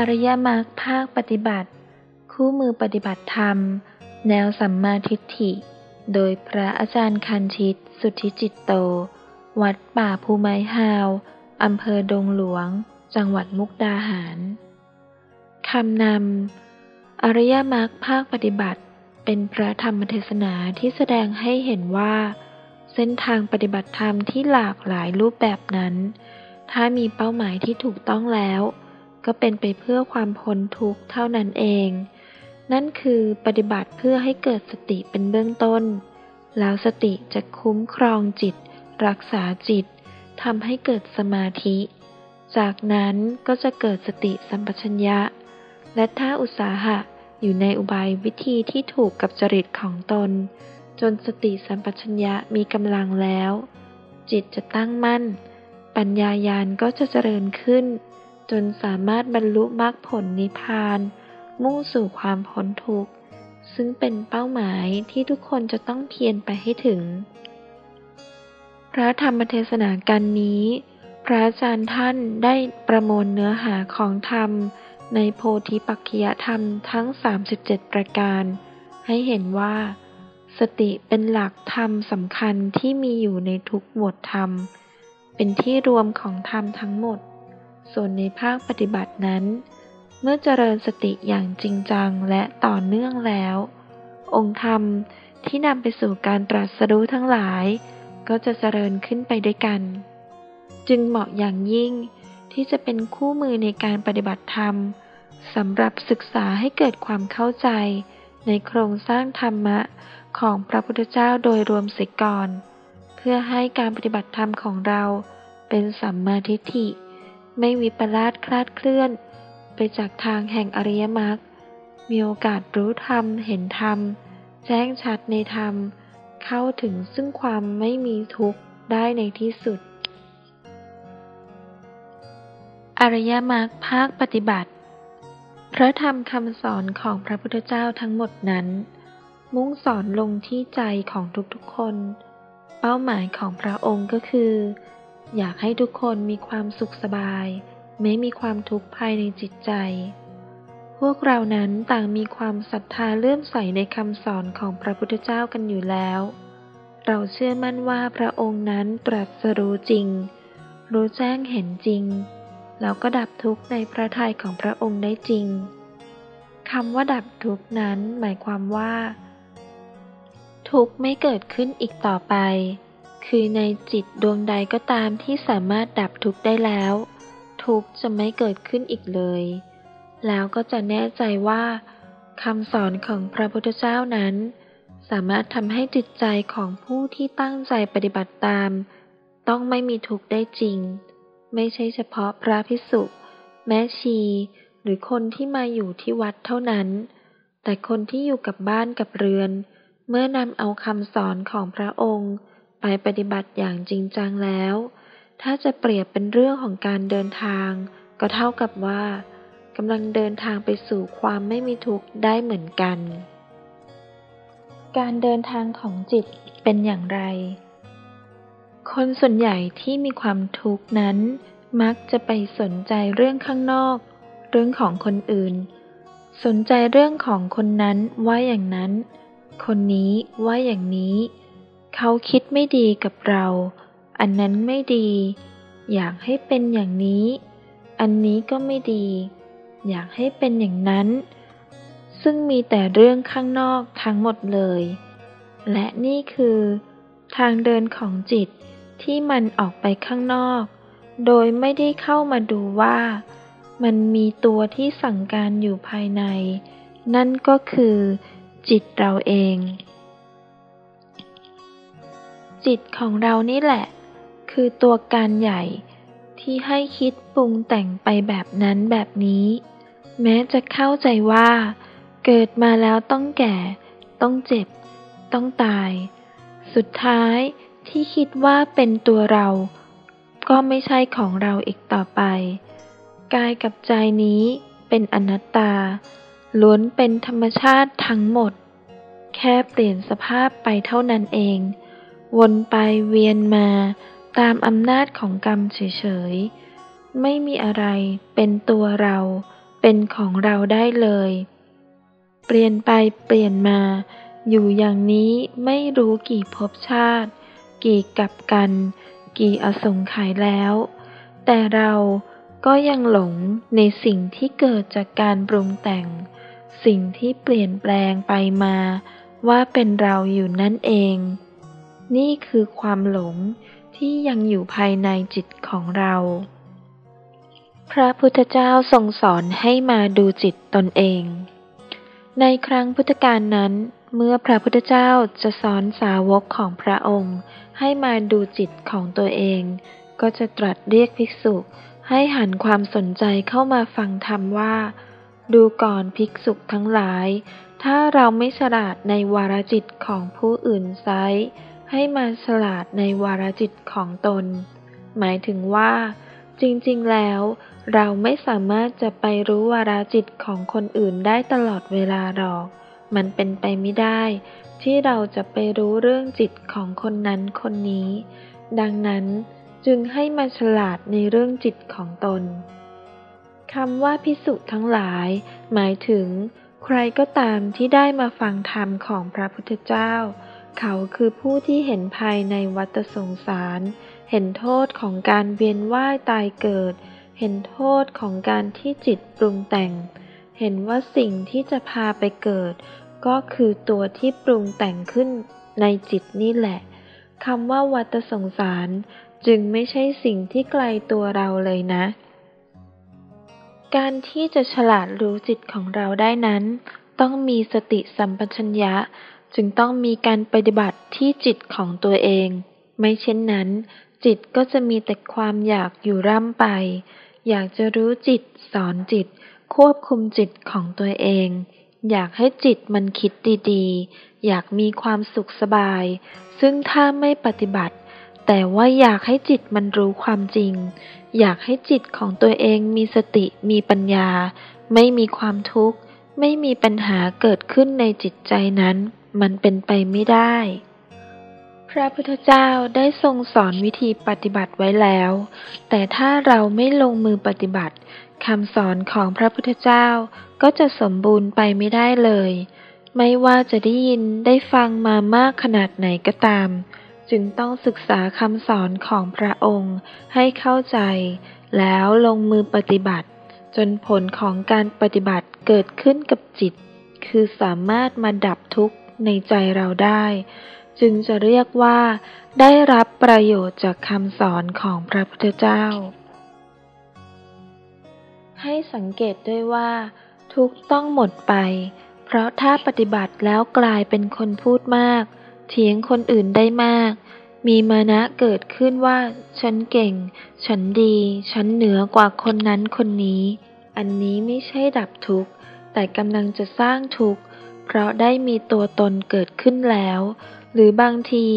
อริยมรรคภาคปฏิบัติ คู่มือปฏิบัติธรรม แนวสัมมาทิฏฐิ โดยพระอาจารย์คันชิต สุทธิจิตโต วัดป่าภูไม้ฮาวอำเภอดงหลวง จังหวัดมุกดาหาร คำนำ อริยมรรคภาคปฏิบัติ เป็นพระธรรมเทศนาที่แสดงให้เห็นว่า เส้นทางปฏิบัติธรรมที่หลากหลายรูปแบบนั้น ถ้ามีเป้าหมายที่ถูกต้องแล้ว ก็เป็นไปเพื่อความพ้นทุกข์เท่านั้นเอง นั่นคือปฏิบัติเพื่อให้เกิดสติเป็นเบื้องต้น แล้วสติจะคุ้มครองจิต รักษาจิตทำให้เกิดสมาธิ จากนั้นก็จะเกิดสติสัมปชัญญะ และถ้าอุตสาหะอยู่ในอุบายวิธีที่ถูกกับจริตของตน จนสติสัมปชัญญะมีกำลังแล้ว จิตจะตั้งมั่น ปัญญายาณก็จะเจริญขึ้น จนสามารถบรรลุมรรคผลนิพพาน มุ่งสู่ความพ้นทุกข์ ซึ่งเป็นเป้าหมายที่ทุกคนจะต้องเพียรไปให้ถึง พระธรรมเทศนาการนี้ พระอาจารย์ท่านได้ประมวลเนื้อหาของธรรม ในโพธิปักขิยธรรมทั้ง 37 ประการ ให้เห็นว่า สติเป็นหลักธรรมสำคัญที่มีอยู่ในทุกหมวดธรรม เป็นที่รวมของธรรมทั้งหมด ส่วนในภาคปฏิบัตินั้น เมื่อเจริญสติอย่างจริงจังและต่อเนื่องแล้ว องค์ธรรมที่นำไปสู่การตรัสรู้ทั้งหลาย ก็จะเจริญขึ้นไปด้วยกัน จึงเหมาะอย่างยิ่งที่จะเป็นคู่มือในการปฏิบัติธรรมสำหรับศึกษาให้เกิดความเข้าใจในโครงสร้างธรรมะของพระพุทธเจ้าโดยรวมเสียก่อน เพื่อให้การปฏิบัติธรรมของเราเป็นสัมมาทิฏฐิ ไม่วิปลาสคลาดเคลื่อน ไปจากทางแห่งอริยมรรค มีโอกาสรู้ธรรมเห็นธรรม แจ้งชัดในธรรม เข้าถึงซึ่งความไม่มีทุกข์ได้ในที่สุด อริยมรรคภาคปฏิบัติ พระธรรมคำสอนของพระพุทธเจ้าทั้งหมดนั้น มุ่งสอนลงที่ใจของทุกๆคน เป้าหมายของพระองค์ก็คือ อยากให้ทุกคนมีความสุขสบาย ไม่มีความทุกข์ภายในจิตใจ พวกเรานั้นต่างมีความศรัทธาเลื่อมใสในคำสอนของพระพุทธเจ้ากันอยู่แล้ว เราเชื่อมั่นว่าพระองค์นั้นตรัสรู้จริง รู้แจ้งเห็นจริง แล้วก็ดับทุกข์ในพระทัยของพระองค์ได้จริงคำว่าดับทุกข์นั้นหมายความว่า ทุกข์ไม่เกิดขึ้นอีกต่อไป คือในจิตดวงใดก็ตามที่สามารถดับทุกข์ได้แล้ว ทุกข์จะไม่เกิดขึ้นอีกเลย แล้วก็จะแน่ใจว่าคำสอนของพระพุทธเจ้านั้น สามารถทำให้จิตใจของผู้ที่ตั้งใจปฏิบัติตาม ต้องไม่มีทุกข์ได้จริง ไม่ใช่เฉพาะพระพิสุแม่ชี หรือคนที่มาอยู่ที่วัดเท่านั้น แต่คนที่อยู่กับบ้านกับเรือน เมื่อนำเอาคำสอนของพระองค์ ปปฏิบัติอย่างจริงจังแล้ว ถ้าจะเปรียบเป็นเรื่องของการเดินทาง ก็เท่ากับว่ากำลังเดินทางไปสู่ความไม่มีทุกข์ได้เหมือนกัน การเดินทางของจิตเป็นอย่างไร คนส่วนใหญ่ที่มีความทุกข์นั้น มักจะไปสนใจเรื่องข้างนอก เรื่องของคนอื่น สนใจเรื่องของคนนั้นว่าอย่างนั้น คนนี้ว่าอย่างนี้ เขาคิดไม่ดีกับเรา อันนั้นไม่ดี อยากให้เป็นอย่างนี้ อันนี้ก็ไม่ดี อยากให้เป็นอย่างนั้น ซึ่งมีแต่เรื่องข้างนอกทั้งหมดเลย และนี่คือ ทางเดินของจิตที่มันออกไปข้างนอก โดยไม่ได้เข้ามาดูว่า มันมีตัวที่สั่งการอยู่ภายใน นั่นก็คือจิตเราเอง จิตของเรานี่แหละ คือตัวการใหญ่ที่ให้คิดปรุงแต่งไปแบบนั้นแบบนี้ แม้จะเข้าใจว่า เกิดมาแล้วต้องแก่ ต้องเจ็บ ต้องตาย สุดท้ายที่คิดว่าเป็นตัวเรา ก็ไม่ใช่ของเราอีกต่อไป กายกับใจนี้เป็นอนัตตา ล้วนเป็นธรรมชาติทั้งหมด แค่เปลี่ยนสภาพไปเท่านั้นเอง วนไปเวียนมาตามอำนาจของกรรมเฉยๆ ไม่มีอะไรเป็นตัวเราเเป็นของเราได้เลย เปลี่ยนไปเปลี่ยนมา อยู่อย่างนี้ไม่รู้กี่ภพชาติ กี่กับกัน กี่อสงไขยแล้ว แต่เราก็ยังหลงในสิ่งที่เกิดจากการปรุงแต่ง สิ่งที่เปลี่ยนแปลงไปมาว่าเป็นเราอยู่นั่นเอง นี่คือความหลงที่ยังอยู่ภายในจิตของเรา พระพุทธเจ้าทรงสอนให้มาดูจิตตนเอง ในครั้งพุทธกาลนั้น เมื่อพระพุทธเจ้าจะสอนสาวกของพระองค์ ให้มาดูจิตของตัวเอง ก็จะตรัสเรียกภิกษุให้หันความสนใจเข้ามาฟังธรรมว่า ดูก่อนภิกษุทั้งหลาย ถ้าเราไม่ฉลาดในวารจิตของผู้อื่นไซ ให้มาฉลาดในวารจิตของตน หมายถึงว่า จริงๆ แล้ว เราไม่สามารถจะไปรู้วาระจิตของคนอื่นได้ตลอดเวลาหรอก มันเป็นไปไม่ได้ ที่เราจะไปรู้เรื่องจิตของคนนั้นคนนี้ ดังนั้นจึงให้มาฉลาดในเรื่องจิตของตนคำว่าพิสุทั้งหลาย หมายถึง ใครก็ตามที่ได้มาฟังธรรมของพระพุทธเจ้า เขาคือผู้ที่เห็นภายในวัฏสงสาร เห็นโทษของการเวียนว่ายตายเกิด เห็นโทษของการที่จิตปรุงแต่ง เห็นว่าสิ่งที่จะพาไปเกิด ก็คือตัวที่ปรุงแต่งขึ้นในจิตนี่แหละคำว่าวัฏสงสาร จึงไม่ใช่สิ่งที่ไกลตัวเราเลยนะ การที่จะฉลาดรู้จิตของเราได้นั้น ต้องมีสติสัมปชัญญะ จึงต้องมีการปฏิบัติที่จิตของตัวเอง ไม่เช่นนั้น จิตก็จะมีแต่ความอยากอยู่ร่ำไป อยากจะรู้จิตสอนจิต ควบคุมจิตของตัวเอง อยากให้จิตมันคิดดีๆ อยากมีความสุขสบาย ซึ่งถ้าไม่ปฏิบัติ แต่ว่าอยากให้จิตมันรู้ความจริง อยากให้จิตของตัวเองมีสติมีปัญญา ไม่มีความทุกข์ ไม่มีปัญหาเกิดขึ้นในจิตใจนั้น มันเป็นไปไม่ได้ พระพุทธเจ้าได้ทรงสอนวิธีปฏิบัติไว้แล้ว แต่ถ้าเราไม่ลงมือปฏิบัติคำสอนของพระพุทธเจ้าก็จะสมบูรณ์ไปไม่ได้เลย ไม่ว่าจะได้ยินได้ฟังมามากขนาดไหนก็ตาม จึงต้องศึกษาคำสอนของพระองค์ให้เข้าใจ แล้วลงมือปฏิบัติ จนผลของการปฏิบัติเกิดขึ้นกับจิต คือสามารถมาดับทุกข์ ในใจเราได้ จึงจะเรียกว่าได้รับประโยชน์จากคำสอนของพระพุทธเจ้า ให้สังเกตด้วยว่า ทุกต้องหมดไป เพราะถ้าปฏิบัติแล้วกลายเป็นคนพูดมาก เถียงคนอื่นได้มาก มีมานะเกิดขึ้นว่า ฉันเก่ง ฉันดี ฉันเหนือกว่าคนนั้นคนนี้ อันนี้ไม่ใช่ดับทุกข์แต่กำลังจะสร้างทุกข์ เพราะได้มีตัวตนเกิดขึ้นแล้ว หรือบางที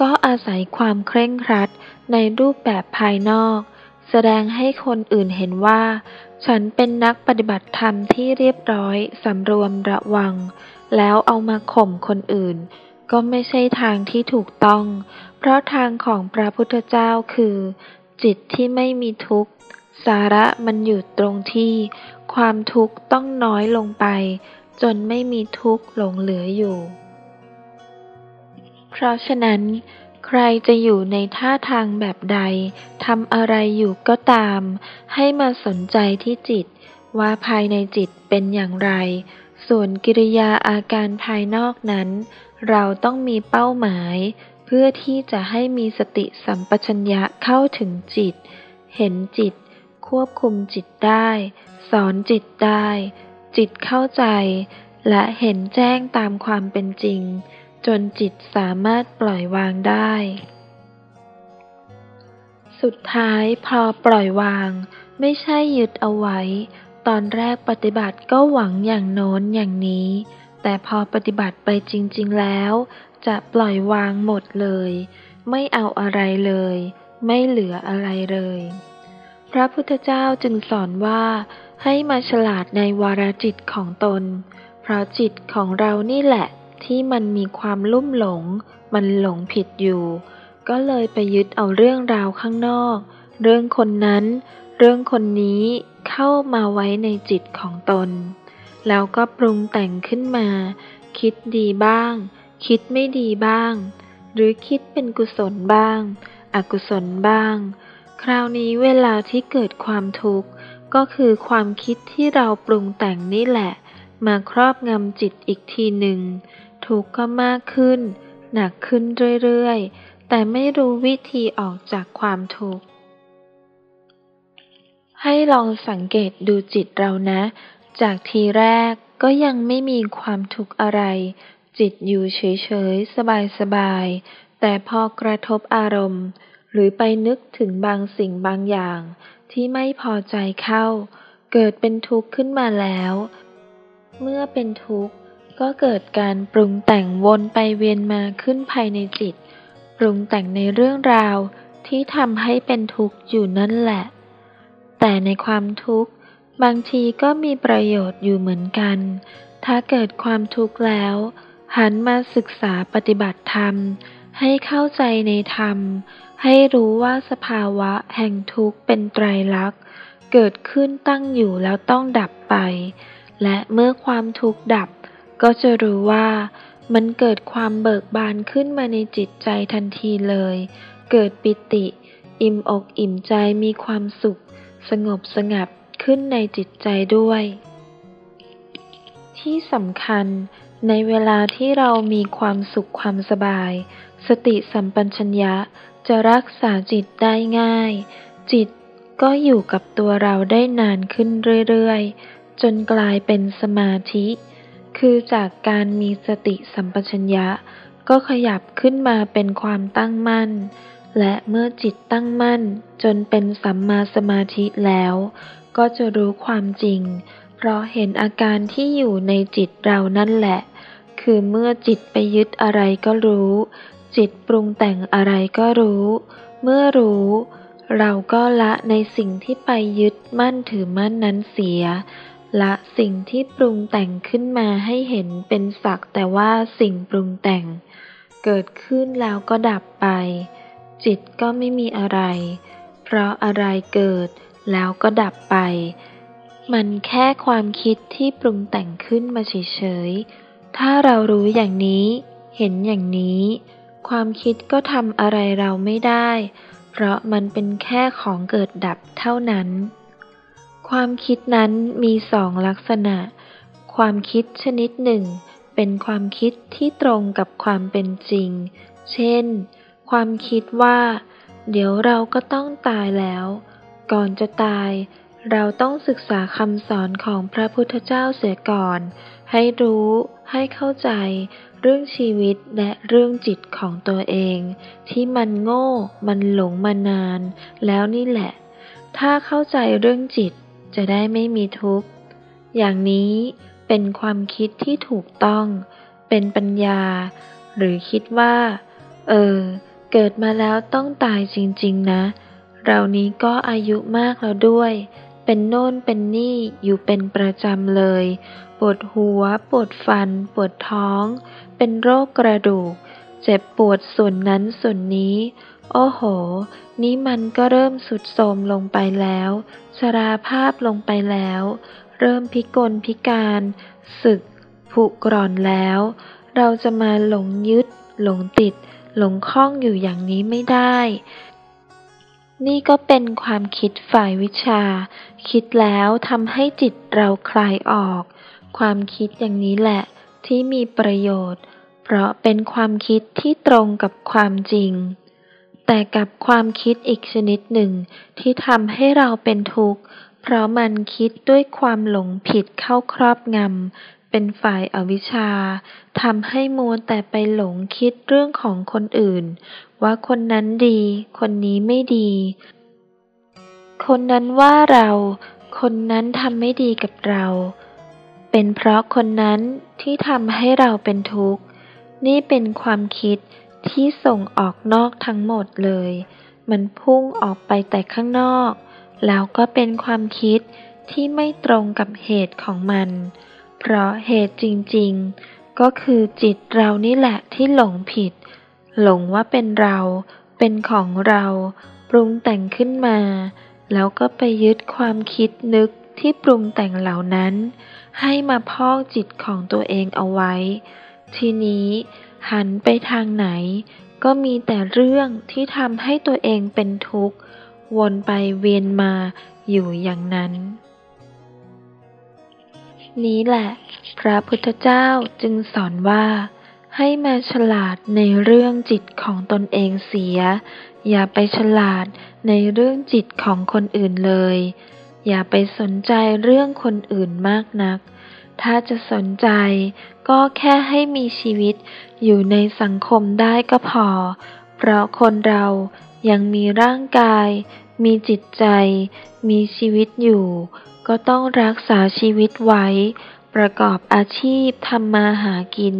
ก็อาศัยความเคร่งครัดในรูปแบบภายนอก แสดงให้คนอื่นเห็นว่า ฉันเป็นนักปฏิบัติธรรมที่เรียบร้อยสำรวมระวัง แล้วเอามาข่มคนอื่น ก็ไม่ใช่ทางที่ถูกต้อง เพราะทางของพระพุทธเจ้าคือ จิตที่ไม่มีทุกข์ สาระมันอยู่ตรงที่ ความทุกข์ต้องน้อยลงไป จนไม่มีทุกข์หลงเหลืออยู่ เพราะฉะนั้น ใครจะอยู่ในท่าทางแบบใดทำอะไรอยู่ก็ตาม ให้มาสนใจที่จิต ว่าภายในจิตเป็นอย่างไร ส่วนกิริยาอาการภายนอกนั้น เราต้องมีเป้าหมาย เพื่อที่จะให้มีสติสัมปชัญญะเข้าถึงจิต เห็นจิต ควบคุมจิตได้ สอนจิตได้ จิตเข้าใจ และเห็นแจ้งตามความเป็นจริง จนจิตสามารถปล่อยวางได้ สุดท้ายพอปล่อยวาง ไม่ใช่ยึดเอาไว้ ตอนแรกปฏิบัติก็หวังอย่างโน้นอย่างนี้ แต่พอปฏิบัติไปจริง ๆ แล้ว จะปล่อยวางหมดเลย ไม่เอาอะไรเลย ไม่เหลืออะไรเลย พระพุทธเจ้าจึงสอนว่า ให้มาฉลาดในวาระจิตของตน เพราะจิตของเรานี่แหละ ที่มันมีความลุ่มหลง มันหลงผิดอยู่ ก็เลยไปยึดเอาเรื่องราวข้างนอก เรื่องคนนั้น เรื่องคนนี้เขเข้ามาไว้ในจิตของตน แล้วก็ปรุงแต่งขึ้นมา คิดดีบ้าง คิดไม่ดีบ้าง หรือคิดเป็นกุศลบ้าง อกุศลบ้าง คราวนี้เวลาที่เกิดความทุกข์ ก็คือความคิดที่เราปรุงแต่งนี่แหละ มาครอบงำจิตอีกทีหนึ่ง ทุกข์ก็มากขึ้น หนักขึ้นเรื่อยๆ แต่ไม่รู้วิธีออกจากความทุกข์ ให้ลองสังเกตดูจิตเรานะ จากทีแรกก็ยังไม่มีความทุกข์อะไร จิตอยู่เฉยๆ สบายๆ แต่พอกระทบอารมณ์ หรือไปนึกถึงบางสิ่งบางอย่าง ที่ไม่พอใจเข้า เกิดเป็นทุกข์ขึ้นมาแล้ว เมื่อเป็นทุกข์ก็เกิดการปรุงแต่งวนไปเวียนมาขึ้นภายในจิต ปรุงแต่งในเรื่องราวที่ทำให้เป็นทุกข์อยู่นั่นแหละ แต่ในความทุกข์บางทีก็มีประโยชน์อยู่เหมือนกัน ถ้าเกิดความทุกข์แล้ว หันมาศึกษาปฏิบัติธรรม ให้เข้าใจในธรรม ให้รู้ว่าสภาวะแห่งทุกข์เป็นไตรลักษณ์ เกิดขึ้นตั้งอยู่แล้วต้องดับไป และเมื่อความทุกข์ดับ ก็จะรู้ว่า มันเกิดความเบิกบานขึ้นมาในจิตใจทันทีเลย เกิดปิติ อิ่มอกอิ่มใจมีความสุข สงบสงับขึ้นในจิตใจด้วย ที่สำคัญในเวลาที่เรามีความสุขความสบาย สติสัมปชัญญะจะรักษาจิตได้ง่าย จิตก็อยู่กับตัวเราได้นานขึ้นเรื่อยๆ จนกลายเป็นสมาธิ คือจากการมีสติสัมปชัญญะ ก็ขยับขึ้นมาเป็นความตั้งมั่น และเมื่อจิตตั้งมั่น จนเป็นสัมมาสมาธิแล้ว ก็จะรู้ความจริง เพราะเห็นอาการที่อยู่ในจิตเรานั่นแหละ คือเมื่อจิตไปยึดอะไรก็รู้ จิตปรุงแต่งอะไรก็รู้ เมื่อรู้ เราก็ละในสิ่งที่ไปยึดมั่นถือมั่นนั้นเสีย ละสิ่งที่ปรุงแต่งขึ้นมาให้เห็นเป็นสักแต่ว่าสิ่งปรุงแต่ง เกิดขึ้นแล้วก็ดับไป จิตก็ไม่มีอะไร เพราะอะไรเกิดแล้วก็ดับไป มันแค่ความคิดที่ปรุงแต่งขึ้นมาเฉยๆ ถ้าเรารู้อย่างนี้ เห็นอย่างนี้ ความคิดก็ทำอะไรเราไม่ได้ เพราะมันเป็นแค่ของเกิดดับเท่านั้น ความคิดนั้นมีสองลักษณะ ความคิดชนิดหนึ่ง เป็นความคิดที่ตรงกับความเป็นจริง เช่น ความคิดว่า เดี๋ยวเราก็ต้องตายแล้ว ก่อนจะตายเราต้องศึกษาคำสอนของพระพุทธเจ้าเสียก่อน ให้รู้ ให้เข้าใจ เรื่องชีวิตและเรื่องจิตของตัวเอง ที่มันโง่ มันหลงมานาน แล้วนี่แหละ ถ้าเข้าใจเรื่องจิตจะได้ไม่มีทุกข์ อย่างนี้เป็นความคิดที่ถูกต้อง เป็นปัญญา หรือคิดว่า เออ เกิดมาแล้วต้องตายจริง ๆ นะ เรานี้ก็อายุมากแล้วด้วย เป็นโน่นเป็นนี่อยู่เป็นประจำเลย ปวดหัว ปวดฟัน ปวดท้อง เป็นโรคกระดูก เจ็บปวดส่วนนั้นส่วนนี้ โอ้โห นี้มันก็เริ่มสุดโทรมลงไปแล้ว ชราภาพลงไปแล้ว เริ่มพิกลพิการสึก ผุกร่อนแล้ว เราจะมาหลงยึด หลงติด หลงคล้องอยู่อย่างนี้ไม่ได้ นี่ก็เป็นความคิดฝ่ายวิชา คิดแล้วทำให้จิตเราคลายออก ความคิดอย่างนี้แหละ ที่มีประโยชน์ เพราะเป็นความคิดที่ตรงกับความจริง แต่กับความคิดอีกชนิดหนึ่ง ที่ทำให้เราเป็นทุกข์ เพราะมันคิดด้วยความหลงผิดเข้าครอบงำ เป็นฝ่ายอาวิชชาทำให้มัวแต่ไปหลงคิดเรื่องของคนอื่น ว่าคนนั้นดี คนนี้ไม่ดี คนนั้นว่าเรา คนนั้นทำไม่ดีกับเรา เป็นเพราะคนนั้นที่ทำให้เราเป็นทุกข์ นี่เป็นความคิดที่ส่งออกนอกทั้งหมดเลย มันพุ่งออกไปแต่ข้างนอก แล้วก็เป็นความคิดที่ไม่ตรงกับเหตุของมัน เพราะเหตุจริงๆ ก็คือจิตเรานี่แหละที่หลงผิด หลงว่าเป็นเรา เป็นของเรา ปรุงแต่งขึ้นมา แล้วก็ไปยึดความคิดนึกที่ปรุงแต่งเหล่านั้น ให้มาพอกจิตของตัวเองเอาไว้ ทีนี้ หันไปทางไหน ก็มีแต่เรื่องที่ทำให้ตัวเองเป็นทุกข์ วนไปเวียนมาอยู่อย่างนั้น นี้แหละ พระพุทธเจ้าจึงสอนว่า ให้มาฉลาดในเรื่องจิตของตนเองเสีย อย่าไปฉลาดในเรื่องจิตของคนอื่นเลย อย่าไปสนใจเรื่องคนอื่นมากนัก ถ้าจะสนใจก็แค่ให้มีชีวิตอยู่ในสังคมได้ก็พอ เพราะคนเรายังมีร่างกาย มีจิตใจ มีชีวิตอยู่ ก็ต้องรักษาชีวิตไว้ ประกอบอาชีพทำมาหากิน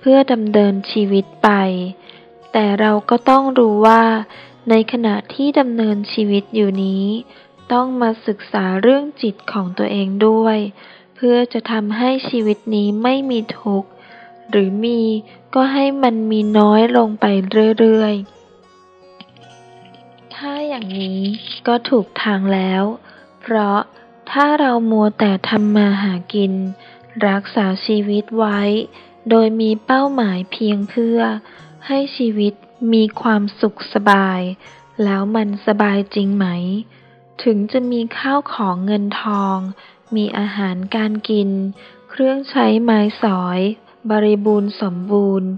เพื่อดำเนินชีวิตไป แต่เราก็ต้องรู้ว่า ในขณะที่ดำเนินชีวิตอยู่นี้ ต้องมาศึกษาเรื่องจิตของตัวเองด้วย เพื่อจะทำให้ชีวิตนี้ไม่มีทุกข์ หรือมีก็ให้มันมีน้อยลงไปเรื่อยๆถ้าอย่างนี้ก็ถูกทางแล้ว เพราะ ถ้าเรามัวแต่ทำมาหากิน รักษาชีวิตไว้ โดยมีเป้าหมายเพียงเพื่อ ให้ชีวิตมีความสุขสบาย แล้วมันสบายจริงไหม ถึงจะมีข้าวของเงินทอง มีอาหารการกิน เครื่องใช้ไม้สอย บริบูรณ์สมบูรณ์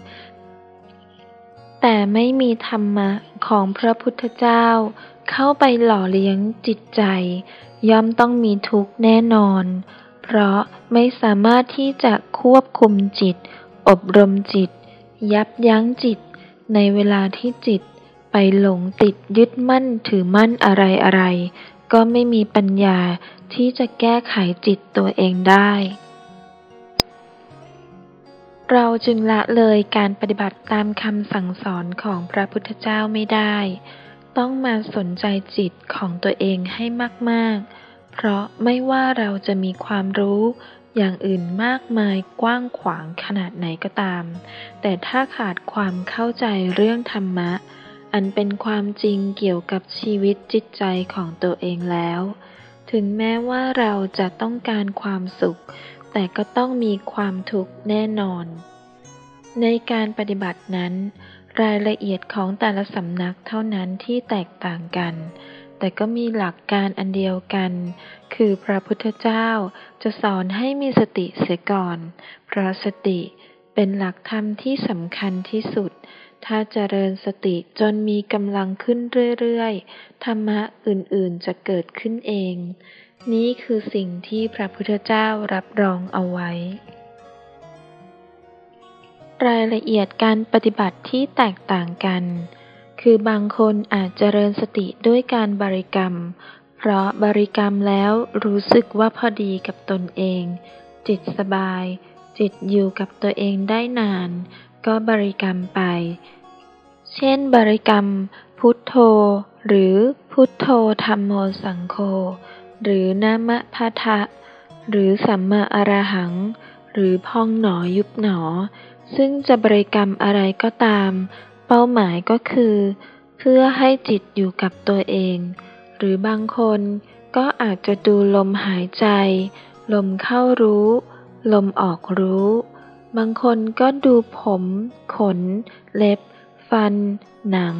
แต่ไม่มีธรรมะของพระพุทธเจ้า เข้าไปหล่อเลี้ยงจิตใจ ย่อมต้องมีทุกข์แน่นอน เพราะไม่สามารถที่จะควบคุมจิต อบรมจิต ยับยั้งจิต ในเวลาที่จิต ไปหลงติดยึดมั่นถือมั่นอะไรอะไร ก็ไม่มีปัญญาที่จะแก้ไขจิตตัวเองได้ เราจึงละเลยการปฏิบัติตามคำสั่งสอนของพระพุทธเจ้าไม่ได้ต้องมาสนใจจิตของตัวเองให้มาก ๆ เพราะไม่ว่าเราจะมีความรู้อย่างอื่นมากมายกว้างขวางขนาดไหนก็ตาม แต่ถ้าขาดความเข้าใจเรื่องธรรมะ อันเป็นความจริงเกี่ยวกับชีวิตจิตใจของตัวเองแล้ว ถึงแม้ว่าเราจะต้องการความสุข แต่ก็ต้องมีความทุกข์แน่นอน ในการปฏิบัตินั้น รายละเอียดของแต่ละสำนักเท่านั้นที่แตกต่างกัน แต่ก็มีหลักการอันเดียวกัน คือพระพุทธเจ้าจะสอนให้มีสติเสียก่อน เพราะสติเป็นหลักธรรมที่สำคัญที่สุด ถ้าเจริญสติจนมีกำลังขึ้นเรื่อยๆ ธรรมะอื่นๆจะเกิดขึ้นเอง นี่คือสิ่งที่พระพุทธเจ้ารับรองเอาไว้ รายละเอียดการปฏิบัติที่แตกต่างกัน คือบางคนอาจเจริญสติด้วยการบริกรรม เพราะบริกรรมแล้วรู้สึกว่าพอดีกับตนเอง จิตสบาย จิตอยู่กับตัวเองได้นาน ก็บริกรรมไป เช่นบริกรรม พุทโธ หรือพุทโธธรรมโมสังโฆหรือนามพะทะ หรือสัมมาอรหัง หรือพองหนอยุบหนอ ซึ่งจะบริกรรมอะไรก็ตาม เป้าหมายก็คือ เพื่อให้จิตอยู่กับตัวเอง หรือบางคนก็อาจจะดูลมหายใจ ลมเข้ารู้ ลมออกรู้ บางคนก็ดูผม ขน เล็บ ฟัน หนัง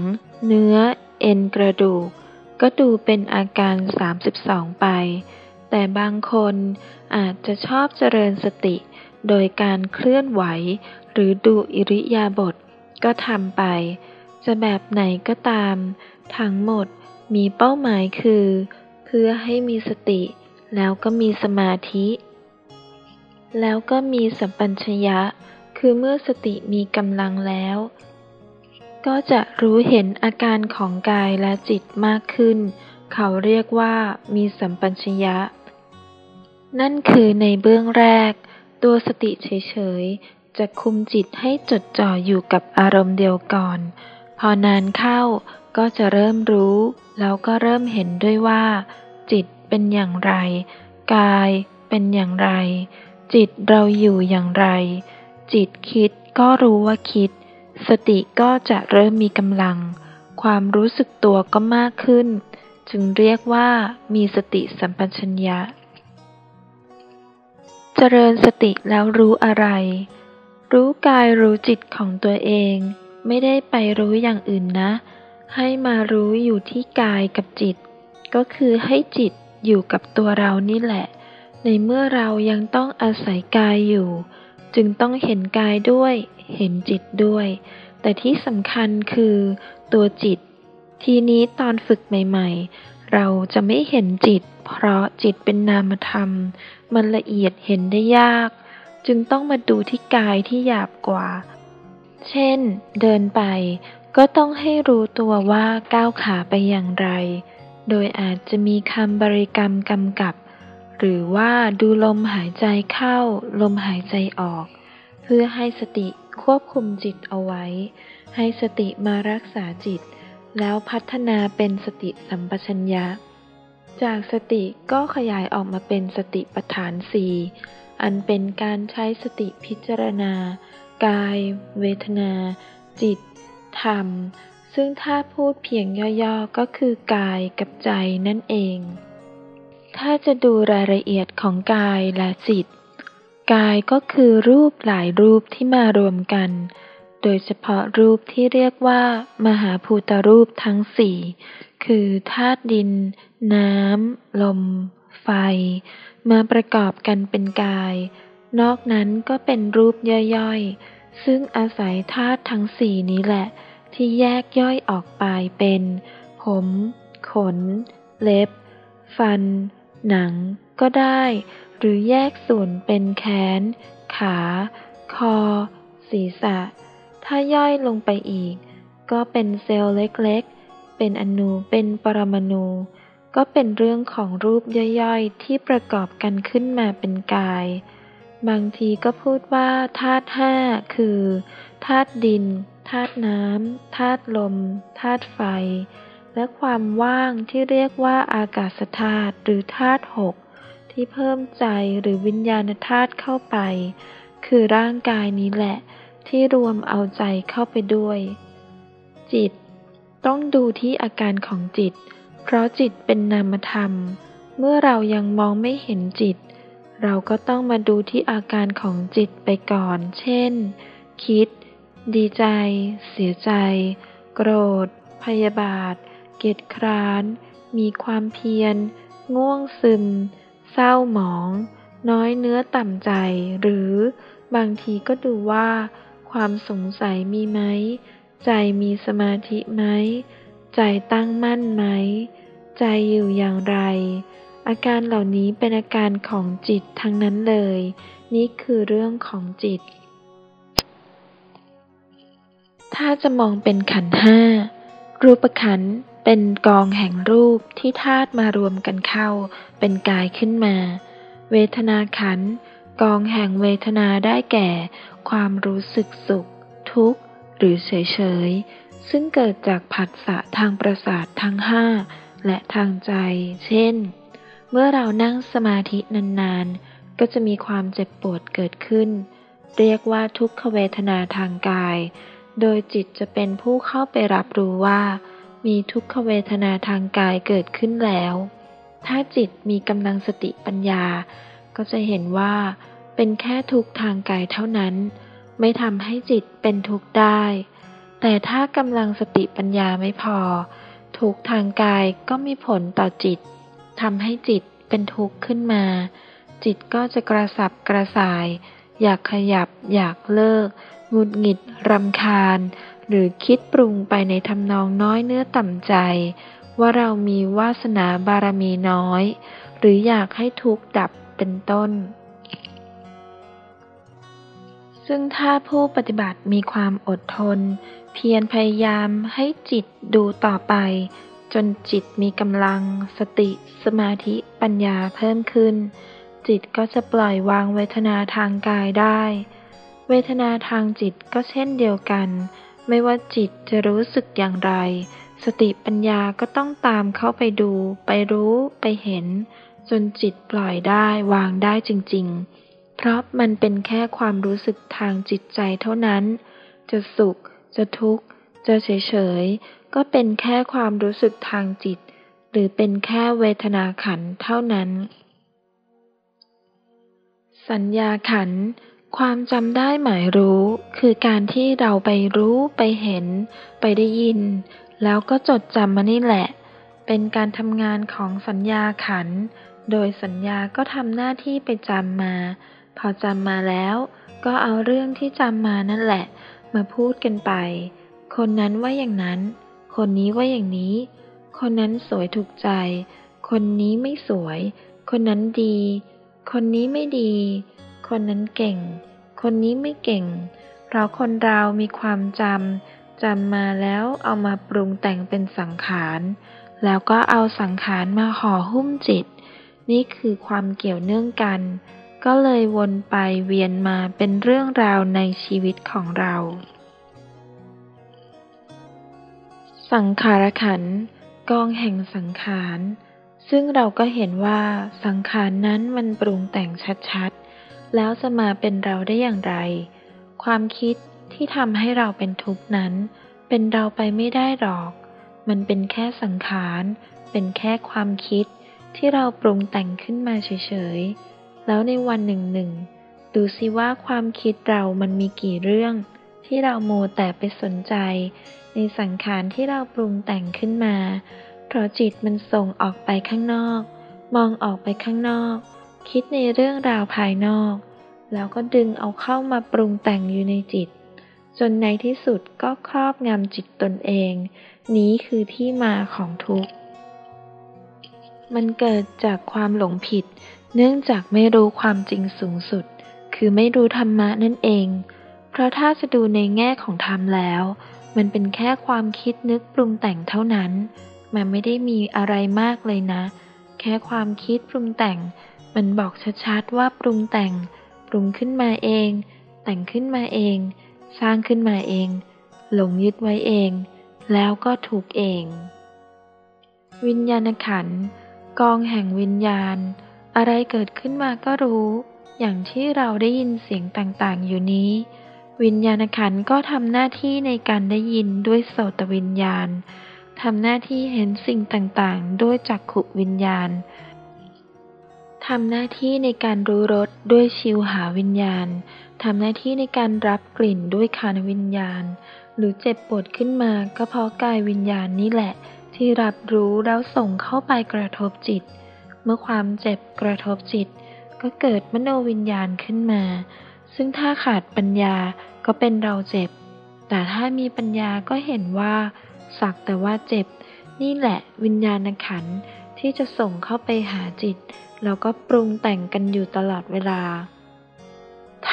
เนื้อ เอ็นกระดูก ก็ดูเป็นอาการ 32 ไป แต่บางคนอาจจะชอบเจริญสติ โดยการเคลื่อนไหว หรือดูอิริยาบถ ก็ทำไป จะแบบไหนก็ตาม ทั้งหมดมีเป้าหมายคือ เพื่อให้มีสติ แล้วก็มีสมาธิ แล้วก็มีสัมปัญชยะ คือเมื่อสติมีกำลังแล้ว ก็จะรู้เห็นอาการของกายและจิตมากขึ้น เขาเรียกว่ามีสัมปัญชยะ นั่นคือในเบื้องแรก ตัวสติเฉย จะคุมจิตให้จดจ่ออยู่กับอารมณ์เดียวก่อน พอนานเข้าก็จะเริ่มรู้ แล้วก็เริ่มเห็นด้วยว่า จิตเป็นอย่างไร กายเป็นอย่างไร จิตเราอยู่อย่างไร จิตคิดก็รู้ว่าคิด สติก็จะเริ่มมีกำลัง ความรู้สึกตัวก็มากขึ้น จึงเรียกว่ามีสติสัมปชัญญะ เจริญสติแล้วรู้อะไร รู้กายรู้จิตของตัวเอง ไม่ได้ไปรู้อย่างอื่นนะ ให้มารู้อยู่ที่กายกับจิต ก็คือให้จิตอยู่กับตัวเรานี่แหละ ในเมื่อเรายังต้องอาศัยกายอยู่ จึงต้องเห็นกายด้วย เห็นจิตด้วย แต่ที่สำคัญคือตัวจิต ทีนี้ตอนฝึกใหม่ ๆ เราจะไม่เห็นจิต เพราะจิตเป็นนามธรรม มันละเอียดเห็นได้ยาก จึงต้องมาดูที่กายที่หยาบกว่า เช่น เดินไป ก็ต้องให้รู้ตัวว่าก้าวขาไปอย่างไร โดยอาจจะมีคำบริกรรมกำกับ หรือว่าดูลมหายใจเข้า ลมหายใจออก เพื่อให้สติควบคุมจิตเอาไว้ ให้สติมารักษาจิต แล้วพัฒนาเป็นสติสัมปชัญญะ จากสติก็ขยายออกมาเป็นสติปัฏฐานสี่ อันเป็นการใช้สติพิจารณา กาย เวทนา จิต ธรรม ซึ่งถ้าพูดเพียงย่อๆ ก็คือกายกับใจนั่นเอง ถ้าจะดูรายละเอียดของกายและจิต กายก็คือรูปหลายรูปที่มารวมกัน โดยเฉพาะรูปที่เรียกว่า มหาภูตรูปทั้งสี่ คือธาตุดิน น้ำ ลม ไฟ มาประกอบกันเป็นกาย นอกนั้นก็เป็นรูปย่อยๆ ซึ่งอาศัยธาตุทั้งสี่นี้แหละ ที่แยกย่อยออกไปเป็น ผม ขน เล็บ ฟัน หนังก็ได้ หรือแยกส่วนเป็นแขน ขา คอ ศีรษะ ถ้าย่อยลงไปอีก ก็เป็นเซลล์เล็กๆ เป็นอนูเป็นปรมาณู ก็เป็นเรื่องของรูปย่อยๆ ที่ประกอบกันขึ้นมาเป็นกาย บางทีก็พูดว่าธาตุห้าคือธาตุดินธาตุน้ำธาตุลมธาตุไฟ และความว่างที่เรียกว่าอากาศธาตุหรือธาตุหกที่เพิ่มใจหรือวิญญาณธาตุเข้าไป คือร่างกายนี้แหละ ที่รวมเอาใจเข้าไปด้วย จิต ต้องดูที่อาการของจิต เพราะจิตเป็นนามธรรม เมื่อเรายังมองไม่เห็นจิต เราก็ต้องมาดูที่อาการของจิตไปก่อน เช่น คิด ดีใจ เสียใจ โกรธ พยาบาท เกียจคร้าน มีความเพียร ง่วงซึม เศร้าหมอง น้อยเนื้อต่ำใจ หรือบางทีก็ดูว่า ความสงสัยมีไหม ใจมีสมาธิไหม ใจตั้งมั่นไหม ใจอยู่อย่างไร อาการเหล่านี้เป็นอาการของจิตทั้งนั้นเลย นี่คือเรื่องของจิต ถ้าจะมองเป็นขันห้า รูปขันเป็นกองแห่งรูปที่ธาตุมารวมกันเข้า เป็นกายขึ้นมา เวทนาขันกองแห่งเวทนาได้แก่ ความรู้สึกสุข ทุกข์ หรือเฉยๆ ซึ่งเกิดจากผัสสะทางประสาททั้งห้าและทางใจ เช่น เมื่อเรานั่งสมาธินานๆ ก็จะมีความเจ็บปวดเกิดขึ้น เรียกว่าทุกขเวทนาทางกาย โดยจิตจะเป็นผู้เข้าไปรับรู้ว่า มีทุกขเวทนาทางกายเกิดขึ้นแล้ว ถ้าจิตมีกำลังสติปัญญา ก็จะเห็นว่าเป็นแค่ทุกทางกายเท่านั้น ไม่ทำให้จิตเป็นทุกข์ได้ แต่ถ้ากำลังสติปัญญาไม่พอ ทุกทางกายก็มีผลต่อจิตทำให้จิตเป็นทุกข์ขึ้นมา จิตก็จะกระสับกระส่าย อยากขยับ อยากเลิกหงุดหงิดรำคาญ หรือคิดปรุงไปในทำนองน้อยเนื้อต่ำใจ ว่าเรามีวาสนาบารมีน้อย หรืออยากให้ทุกข์ดับเป็นต้น ซึ่งถ้าผู้ปฏิบัติมีความอดทน เพียรพยายามให้จิตดูต่อไป จนจิตมีกำลัง สติ สมาธิปัญญาเพิ่มขึ้น จิตก็จะปล่อยวางเวทนาทางกายได้ เวทนาทางจิตก็เช่นเดียวกัน ไม่ว่าจิตจะรู้สึกอย่างไร สติปัญญาก็ต้องตามเข้าไปดู ไปรู้ไปเห็น จนจิตปล่อยได้วางได้จริง ๆ เพราะมันเป็นแค่ความรู้สึกทางจิตใจเท่านั้น จะสุข จะทุกข์ จะเฉยๆ ก็เป็นแค่ความรู้สึกทางจิต หรือเป็นแค่เวทนาขันเท่านั้น สัญญาขัน ความจำได้หมายรู้ คือการที่เราไปรู้ไปเห็น ไปได้ยิน แล้วก็จดจำมานี่แหละ เป็นการทำงานของสัญญาขัน โดยสัญญาก็ทำหน้าที่ไปจำมา พอจำมาแล้วก็เอาเรื่องที่จำมานั่นแหละ มาพูดกันไป คนนั้นว่าอย่างนั้น คนนี้ว่าอย่างนี้ คนนั้นสวยถูกใจ คนนี้ไม่สวย คนนั้นดี คนนี้ไม่ดี คนนั้นเก่ง คนนี้ไม่เก่ง เพราะคนเรามีความจำจำมาแล้วเอามาปรุงแต่งเป็นสังขาร แล้วก็เอาสังขารมาห่อหุ้มจิต นี่คือความเกี่ยวเนื่องกัน ก็เลยวนไปเวียนมาเป็นเรื่องราวในชีวิตของเรา สังขารขันกองแห่งสังขาร ซึ่งเราก็เห็นว่าสังขารนั้นมันปรุงแต่งชัดๆ แล้วจะมาเป็นเราได้อย่างไร ความคิดที่ทำให้เราเป็นทุกข์นั้น เป็นเราไปไม่ได้หรอก มันเป็นแค่สังขาร เป็นแค่ความคิดที่เราปรุงแต่งขึ้นมาเฉยๆ แล้วในวันหนึ่งหนึ่งดูสิว่าความคิดเรามันมีกี่เรื่อง ที่เราโมแต่ไปสนใจ ในสังขารที่เราปรุงแต่งขึ้นมา เพราะจิตมันส่งออกไปข้างนอก มองออกไปข้างนอก คิดในเรื่องราวภายนอก แล้วก็ดึงเอาเข้ามาปรุงแต่งอยู่ในจิต จนในที่สุดก็ครอบงำจิตตนเอง นี้คือที่มาของทุกข์ มันเกิดจากความหลงผิด เนื่องจากไม่รู้ความจริงสูงสุด คือไม่รู้ธรรมะนั่นเอง เพราะถ้าจะดูในแง่ของธรรมแล้ว มันเป็นแค่ความคิดนึกปรุงแต่งเท่านั้น มันไม่ได้มีอะไรมากเลยนะ แค่ความคิดปรุงแต่ง มันบอกชัดๆว่าปรุงแต่ง ปรุงขึ้นมาเอง แต่งขึ้นมาเอง สร้างขึ้นมาเอง หลงยึดไว้เอง แล้วก็ถูกเอง วิญญาณขันกองแห่งวิญญาณ อะไรเกิดขึ้นมาก็รู้ อย่างที่เราได้ยินเสียงต่างๆ อยู่นี้ วิญญาณขันก็ทำหน้าที่ในการได้ยินด้วยโสตวิญญาณทำหน้าที่เห็นสิ่งต่างๆ ด้วยจักขุวิญญาณทำหน้าที่ในการรู้รสด้วยชิวหาวิญญาณ ทำหน้าที่ในการรับกลิ่นด้วยคานวิญญาณ หรือเจ็บปวดขึ้นมาก็เพราะกายวิญญาณนี่แหละ ที่รับรู้แล้วส่งเข้าไปกระทบจิต เมื่อความเจ็บกระทบจิต ก็เกิดมโนวิญญาณขึ้นมา ซึ่งถ้าขาดปัญญาก็เป็นเราเจ็บ แต่ถ้ามีปัญญาก็เห็นว่า สักแต่ว่าเจ็บ นี่แหละวิญญาณขันธ์ที่จะส่งเข้าไปหาจิต แล้วก็ปรุงแต่งกันอยู่ตลอดเวลา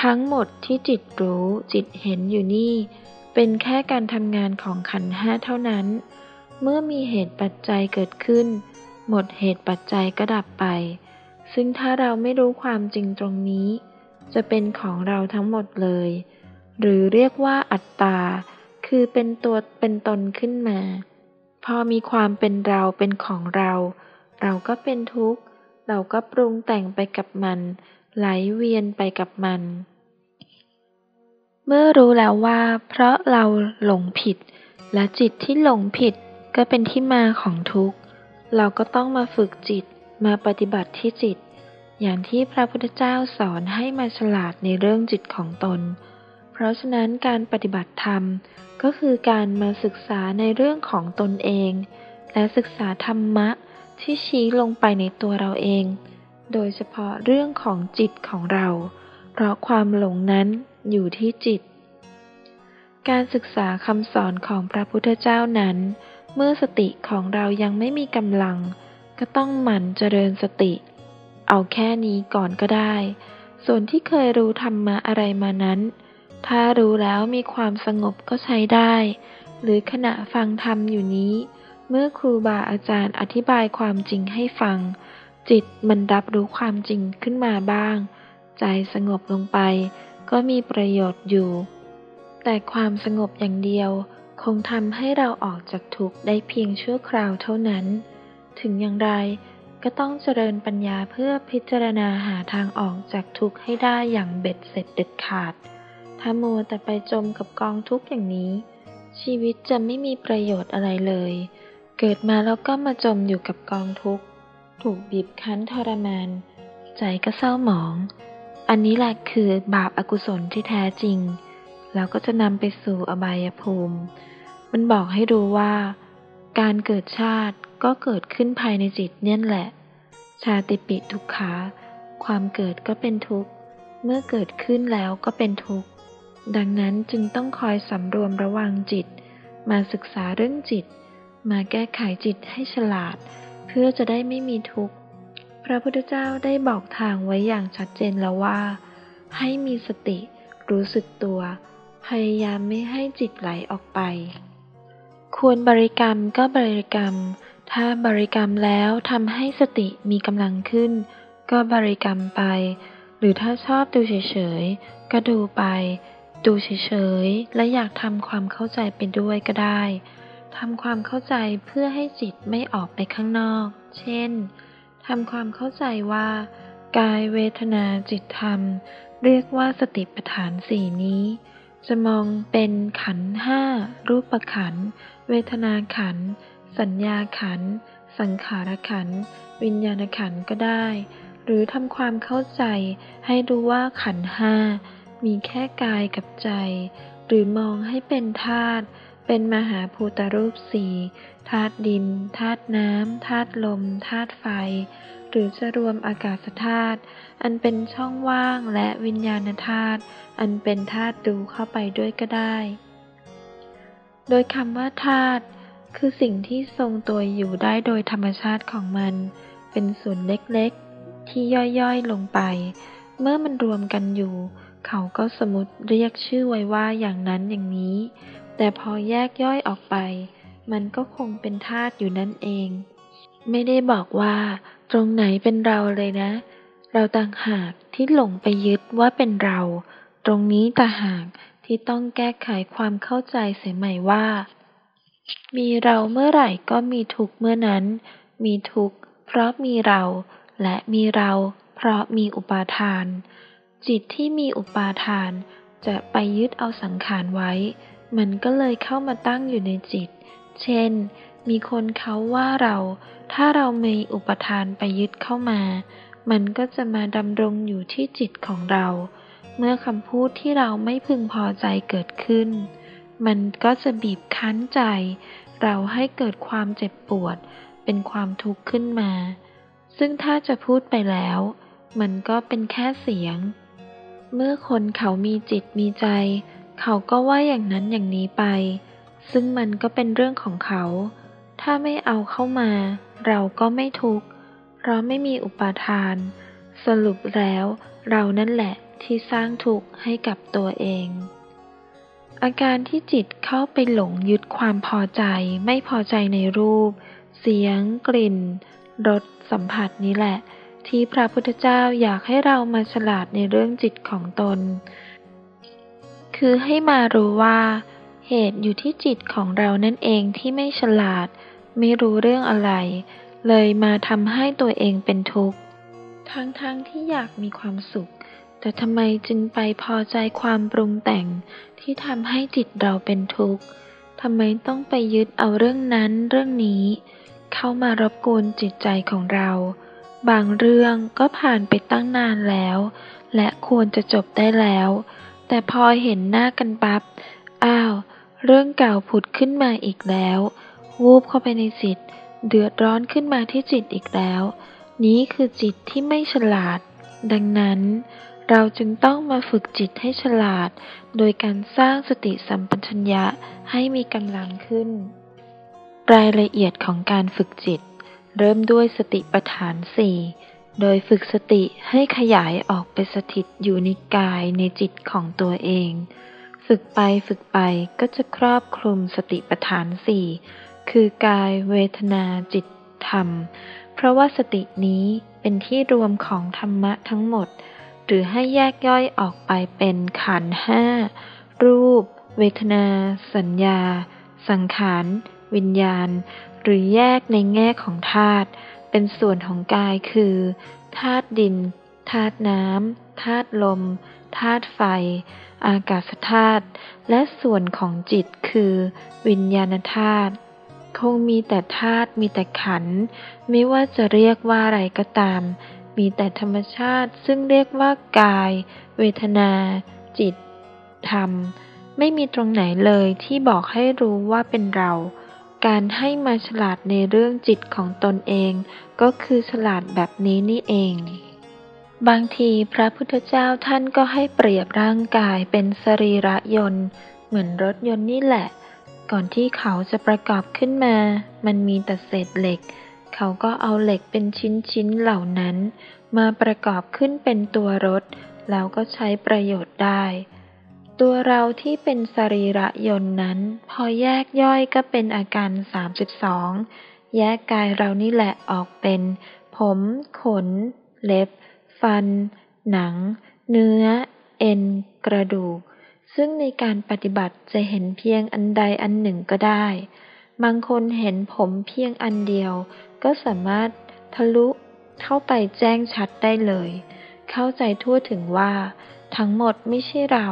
ทั้งหมดที่จิตรู้จิตเห็นอยู่นี่ เป็นแค่การทำงานของขันธ์ห้าเท่านั้น เมื่อมีเหตุปัจจัยเกิดขึ้น หมดเหตุปัจจัยก็ดับไป ซึ่งถ้าเราไม่รู้ความจริงตรงนี้ จะเป็นของเราทั้งหมดเลย หรือเรียกว่าอัตตา คือเป็นตัวเป็นตนขึ้นมา พอมีความเป็นเราเป็นของเรา เราก็เป็นทุกข์ เราก็ปรุงแต่งไปกับมัน ไหลเวียนไปกับมัน เมื่อรู้แล้วว่า เพราะเราหลงผิด และจิตที่หลงผิดก็เป็นที่มาของทุกข์ เราก็ต้องมาฝึกจิตมาปฏิบัติที่จิต อย่างที่พระพุทธเจ้าสอนให้มาฉลาดในเรื่องจิตของตน เพราะฉะนั้นการปฏิบัติธรรมก็คือการมาศึกษาในเรื่องของตนเอง และศึกษาธรรมะที่ชี้ลงไปในตัวเราเอง โดยเฉพาะเรื่องของจิตของเรา เพราะความหลงนั้นอยู่ที่จิต การศึกษาคำสอนของพระพุทธเจ้านั้น เมื่อสติของเรายังไม่มีกำลัง ก็ต้องหมั่นเจริญสติ เอาแค่นี้ก่อนก็ได้ ส่วนที่เคยรู้ธรรมะอะไรมานั้น ถ้ารู้แล้วมีความสงบก็ใช้ได้ หรือขณะฟังธรรมอยู่นี้ เมื่อครูบาอาจารย์อธิบายความจริงให้ฟัง จิตมันรับรู้ความจริงขึ้นมาบ้าง ใจสงบลงไป ก็มีประโยชน์อยู่ แต่ความสงบอย่างเดียว คงทำให้เราออกจากทุกข์ได้เพียงชั่วคราวเท่านั้น ถึงอย่างไรก็ต้องเจริญปัญญาเพื่อพิจารณาหาทางออกจากทุกข์ให้ได้อย่างเบ็ดเสร็จเด็ดขาด ถ้ามัวแต่ไปจมกับกองทุกข์อย่างนี้ ชีวิตจะไม่มีประโยชน์อะไรเลย เกิดมาแล้วก็มาจมอยู่กับกองทุกข์ ถูกบีบคั้นทรมาน ใจก็เศร้าหมอง อันนี้แหละคือบาปอากุศลที่แท้จริง แล้วก็จะนำไปสู่อบายภูมิ มันบอกให้รู้ว่า การเกิดชาติก็เกิดขึ้นภายในจิตเนี่ยแหละ ชาติปิทุกขาความเกิดก็เป็นทุกข์ เมื่อเกิดขึ้นแล้วก็เป็นทุกข์ ดังนั้นจึงต้องคอยสำรวมระวังจิต มาศึกษาเรื่องจิต มาแก้ไขจิตให้ฉลาด เพื่อจะได้ไม่มีทุกข์ พระพุทธเจ้าได้บอกทางไว้อย่างชัดเจนแล้วว่า ให้มีสติรู้สึกตัว พยายามไม่ให้จิตไหลออกไป ควรบริกรรมก็บริกรรม ถ้าบริกรรมแล้วทำให้สติมีกำลังขึ้น ก็บริกรรมไป หรือถ้าชอบดูเฉยๆ ก็ดูไป ดูเฉยๆ และอยากทำความเข้าใจไปด้วยก็ได้ทำความเข้าใจเพื่อให้จิตไม่ออกไปข้างนอก เช่น ทำความเข้าใจว่า กายเวทนาจิตธรรม เรียกว่าสติปัฏฐานสี่นี้ จะมองเป็นขันห้ารูปขัน เวทนาขัน สัญญาขัน สังขารขัน วิญญาณขันก็ได้ หรือทำความเข้าใจให้รู้ว่าขันห้ามีแค่กายกับใจ หรือมองให้เป็นธาตุ เป็นมหาภูตรูปสี่ธาตุดินธาตุน้ำธาตุลมธาตุไฟ หรือจะรวมอากาศธาตุอันเป็นช่องว่างและวิญญาณธาตุอันเป็นธาตุรู้เข้าไปด้วยก็ได้ โดยคำว่าธาตุคือสิ่งที่ทรงตัวอยู่ได้โดยธรรมชาติของมัน เป็นส่วนเล็กๆ ที่ย่อยๆลงไป เมื่อมันรวมกันอยู่ เขาก็สมมติเรียกชื่อไว้ว่าอย่างนั้นอย่างนี้ แต่พอแยกย่อยออกไป มันก็คงเป็นธาตุอยู่นั่นเอง ไม่ได้บอกว่า ตรงไหนเป็นเราเลยนะ เราต่างหากที่หลงไปยึดว่าเป็นเรา ตรงนี้ต่างหากที่ต้องแก้ไขความเข้าใจเสียใหม่ว่า มีเราเมื่อไหร่ก็มีทุกเมื่อนั้น มีทุกเพราะมีเรา และมีเราเพราะมีอุปาทาน จิตที่มีอุปาทานจะไปยึดเอาสังขารไว้ มันก็เลยเข้ามาตั้งอยู่ในจิต เช่น มีคนเขาว่าเรา ถ้าเรามีอุปทานไปยึดเข้ามา มันก็จะมาดำรงอยู่ที่จิตของเรา เมื่อคำพูดที่เราไม่พึงพอใจเกิดขึ้น มันก็จะบีบคั้นใจ เราให้เกิดความเจ็บปวด เป็นความทุกข์ขึ้นมา ซึ่งถ้าจะพูดไปแล้ว มันก็เป็นแค่เสียง เมื่อคนเขามีจิตมีใจ เขาก็ว่าอย่างนั้นอย่างนี้ไป ซึ่งมันก็เป็นเรื่องของเขา ถ้าไม่เอาเข้ามา เราก็ไม่ทุกข์ เพราะไม่มีอุปาทาน สรุปแล้วเรานั่นแหละที่สร้างทุกข์ให้กับตัวเอง อาการที่จิตเข้าไปหลงยึดความพอใจไม่พอใจในรูป เสียง กลิ่น รส สัมผัสนี้แหละ ที่พระพุทธเจ้าอยากให้เรามาฉลาดในเรื่องจิตของตน คือให้มารู้ว่า เหตุอยู่ที่จิตของเรานั่นเองที่ไม่ฉลาด ไม่รู้เรื่องอะไร เลยมาทำให้ตัวเองเป็นทุกข์ ทั้งๆทที่อยากมีความสุข แต่ทำไมจึงไปพอใจความปรุงแต่งที่ทำให้จิตเราเป็นทุกข์ทำไมต้องไปยึดเอาเรื่องนั้นเรื่องนี้ เข้ามารบกวนจิตใจของเรา บางเรื่องก็ผ่านไปตั้งนานแล้ว และควรจะจบได้แล้ว แต่พอเห็นหน้ากันปับ๊บ อ้าว เรื่องเก่าผุดขึ้นมาอีกแล้ว วูบเข้าไปในจิต เดือดร้อนขึ้นมาที่จิตอีกแล้ว นี้คือจิตที่ไม่ฉลาด ดังนั้นเราจึงต้องมาฝึกจิตให้ฉลาด โดยการสร้างสติสัมปชัญญะให้มีกำลังขึ้น รายละเอียดของการฝึกจิต เริ่มด้วยสติปัฏฐานสี่ โดยฝึกสติให้ขยายออกไปสถิตอยู่ในกายในจิตของตัวเอง ฝึกไปฝึกไปก็จะครอบคลุมสติปัฏฐานสี่คือกายเวทนาจิตธรรม เพราะว่าสตินี้เป็นที่รวมของธรรมะทั้งหมด หรือให้แยกย่อยออกไปเป็นขันห้ารูป เวทนา สัญญา สังขาร วิญญาณ หรือแยกในแง่ของธาตุ เป็นส่วนของกายคือธาตุดินธาตุน้ำธาตุลมธาตุไฟ อากาศธาตุและส่วนของจิตคือวิญญาณธาตุคงมีแต่ธาตุมีแต่ขัน ไม่ว่าจะเรียกว่าอะไรก็ตาม มีแต่ธรรมชาติซึ่งเรียกว่ากาย เวทนา จิต ธรรม ไม่มีตรงไหนเลยที่บอกให้รู้ว่าเป็นเรา การให้มาฉลาดในเรื่องจิตของตนเอง ก็คือฉลาดแบบนี้นี่เอง บางทีพระพุทธเจ้าท่านก็ให้เปรียบร่างกายเป็นสรีระยนต์ เหมือนรถยนต์นี่แหละ ก่อนที่เขาจะประกอบขึ้นมา มันมีแต่เศษเหล็ก เขาก็เอาเหล็กเป็นชิ้นๆเหล่านั้น มาประกอบขึ้นเป็นตัวรถ แล้วก็ใช้ประโยชน์ได้ ตัวเราที่เป็นสรีระยนต์นั้น พอแยกย่อยก็เป็นอาการ 32 แยกกายเรานี่แหละออกเป็น ผม ขน เล็บ ฟัน หนัง เนื้อ เอ็น กระดูก ซึ่งในการปฏิบัติจะเห็นเพียงอันใดอันหนึ่งก็ได้ บางคนเห็นผมเพียงอันเดียว ก็สามารถทะลุเข้าไปแจ้งชัดได้เลย เข้าใจทั่วถึงว่า ทั้งหมดไม่ใช่เรา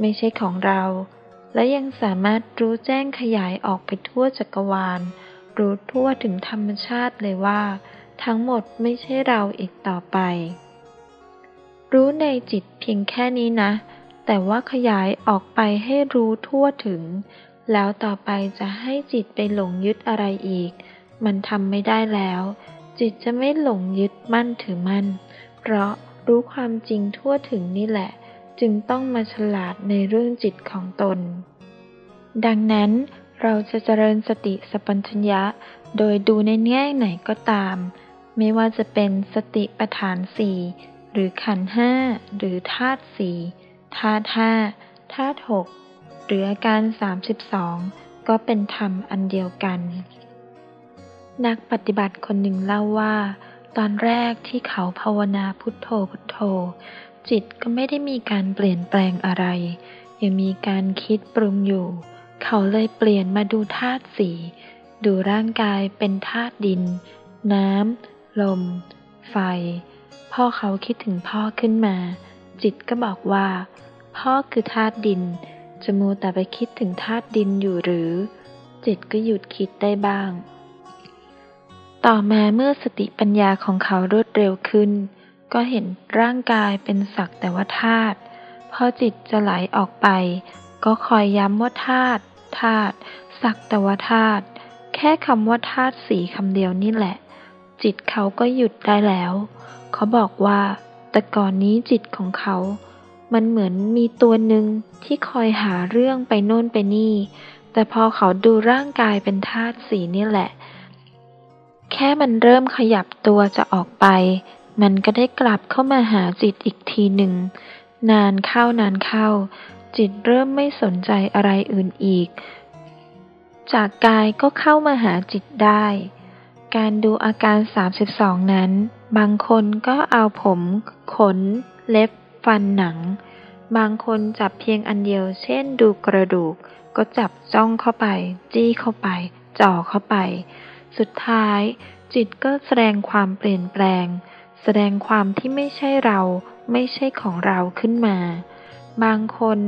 ไม่ใช่ของเรา และยังสามารถรู้แจ้งขยายออกไปทั่วจักรวาล รู้ทั่วถึงธรรมชาติเลยว่า ทั้งหมดไม่ใช่เราอีกต่อไป รู้ในจิตเพียงแค่นี้นะ แต่ว่าขยายออกไปให้รู้ทั่วถึง แล้วต่อไปจะให้จิตไปหลงยึดอะไรอีก มันทำไม่ได้แล้ว จิตจะไม่หลงยึดมั่นถือมั่น เพราะรู้ความจริงทั่วถึงนี่แหละ จึงต้องมาฉลาดในเรื่องจิตของตน ดังนั้นเราจะเจริญสติสัพพัญญะ โดยดูในแง่ไหนก็ตาม ไม่ว่าจะเป็นสติปฐานสี่หรือขันห้าหรือธาตุสี่ธาตุห้าธาตุหกหรืออาการ 32 ก็เป็นธรรมอันเดียวกัน นักปฏิบัติคนหนึ่งเล่าว่า ตอนแรกที่เขาภาวนาพุทโธพุทโธ จิตก็ไม่ได้มีการเปลี่ยนแปลงอะไร ยังมีการคิดปรุงอยู่ เขาเลยเปลี่ยนมาดูธาตุสี ดูร่างกายเป็นธาตุดิน น้ำ ลม ไฟ พ่อเขาคิดถึงพ่อขึ้นมา จิตก็บอกว่า พ่อคือธาตุดิน จะมูแต่ไปคิดถึงธาตุดินอยู่หรือ จิตก็หยุดคิดได้บ้าง ต่อมาเมื่อสติปัญญาของเขารวดเร็วขึ้น ก็เห็นร่างกายเป็นสักแต่ว่าธาตุพอจิตจะไหลออกไป ก็คอยย้ำว่าธาตุธาตุสักแต่ว่าธาตุแค่คำว่าธาตุสีคำเดียวนี่แหละ จิตเขาก็หยุดได้แล้ว เขาบอกว่า แต่ก่อนนี้จิตของเขา มันเหมือนมีตัวหนึ่งที่คอยหาเรื่องไปโน่นไปนี่ แต่พอเขาดูร่างกายเป็นธาตุสีนี่แหละ แค่มันเริ่มขยับตัวจะออกไป มันก็ได้กลับเข้ามาหาจิตอีกทีหนึ่ง นานเข้านานเข้า จิตเริ่มไม่สนใจอะไรอื่นอีก จากกายก็เข้ามาหาจิตได้ การดูอาการ 32 นั้น บางคนก็เอาผมขน เล็บ ฟันหนัง บางคนจับเพียงอันเดียว เช่นดูกระดูก ก็จับจ้องเข้าไป จี้เข้าไป จ่อเข้าไป สุดท้ายจิตก็แสดงความเปลี่ยนแปลง แสดงความที่ไม่ใช่เราไม่ใช่ของเราขึ้นมา บางคน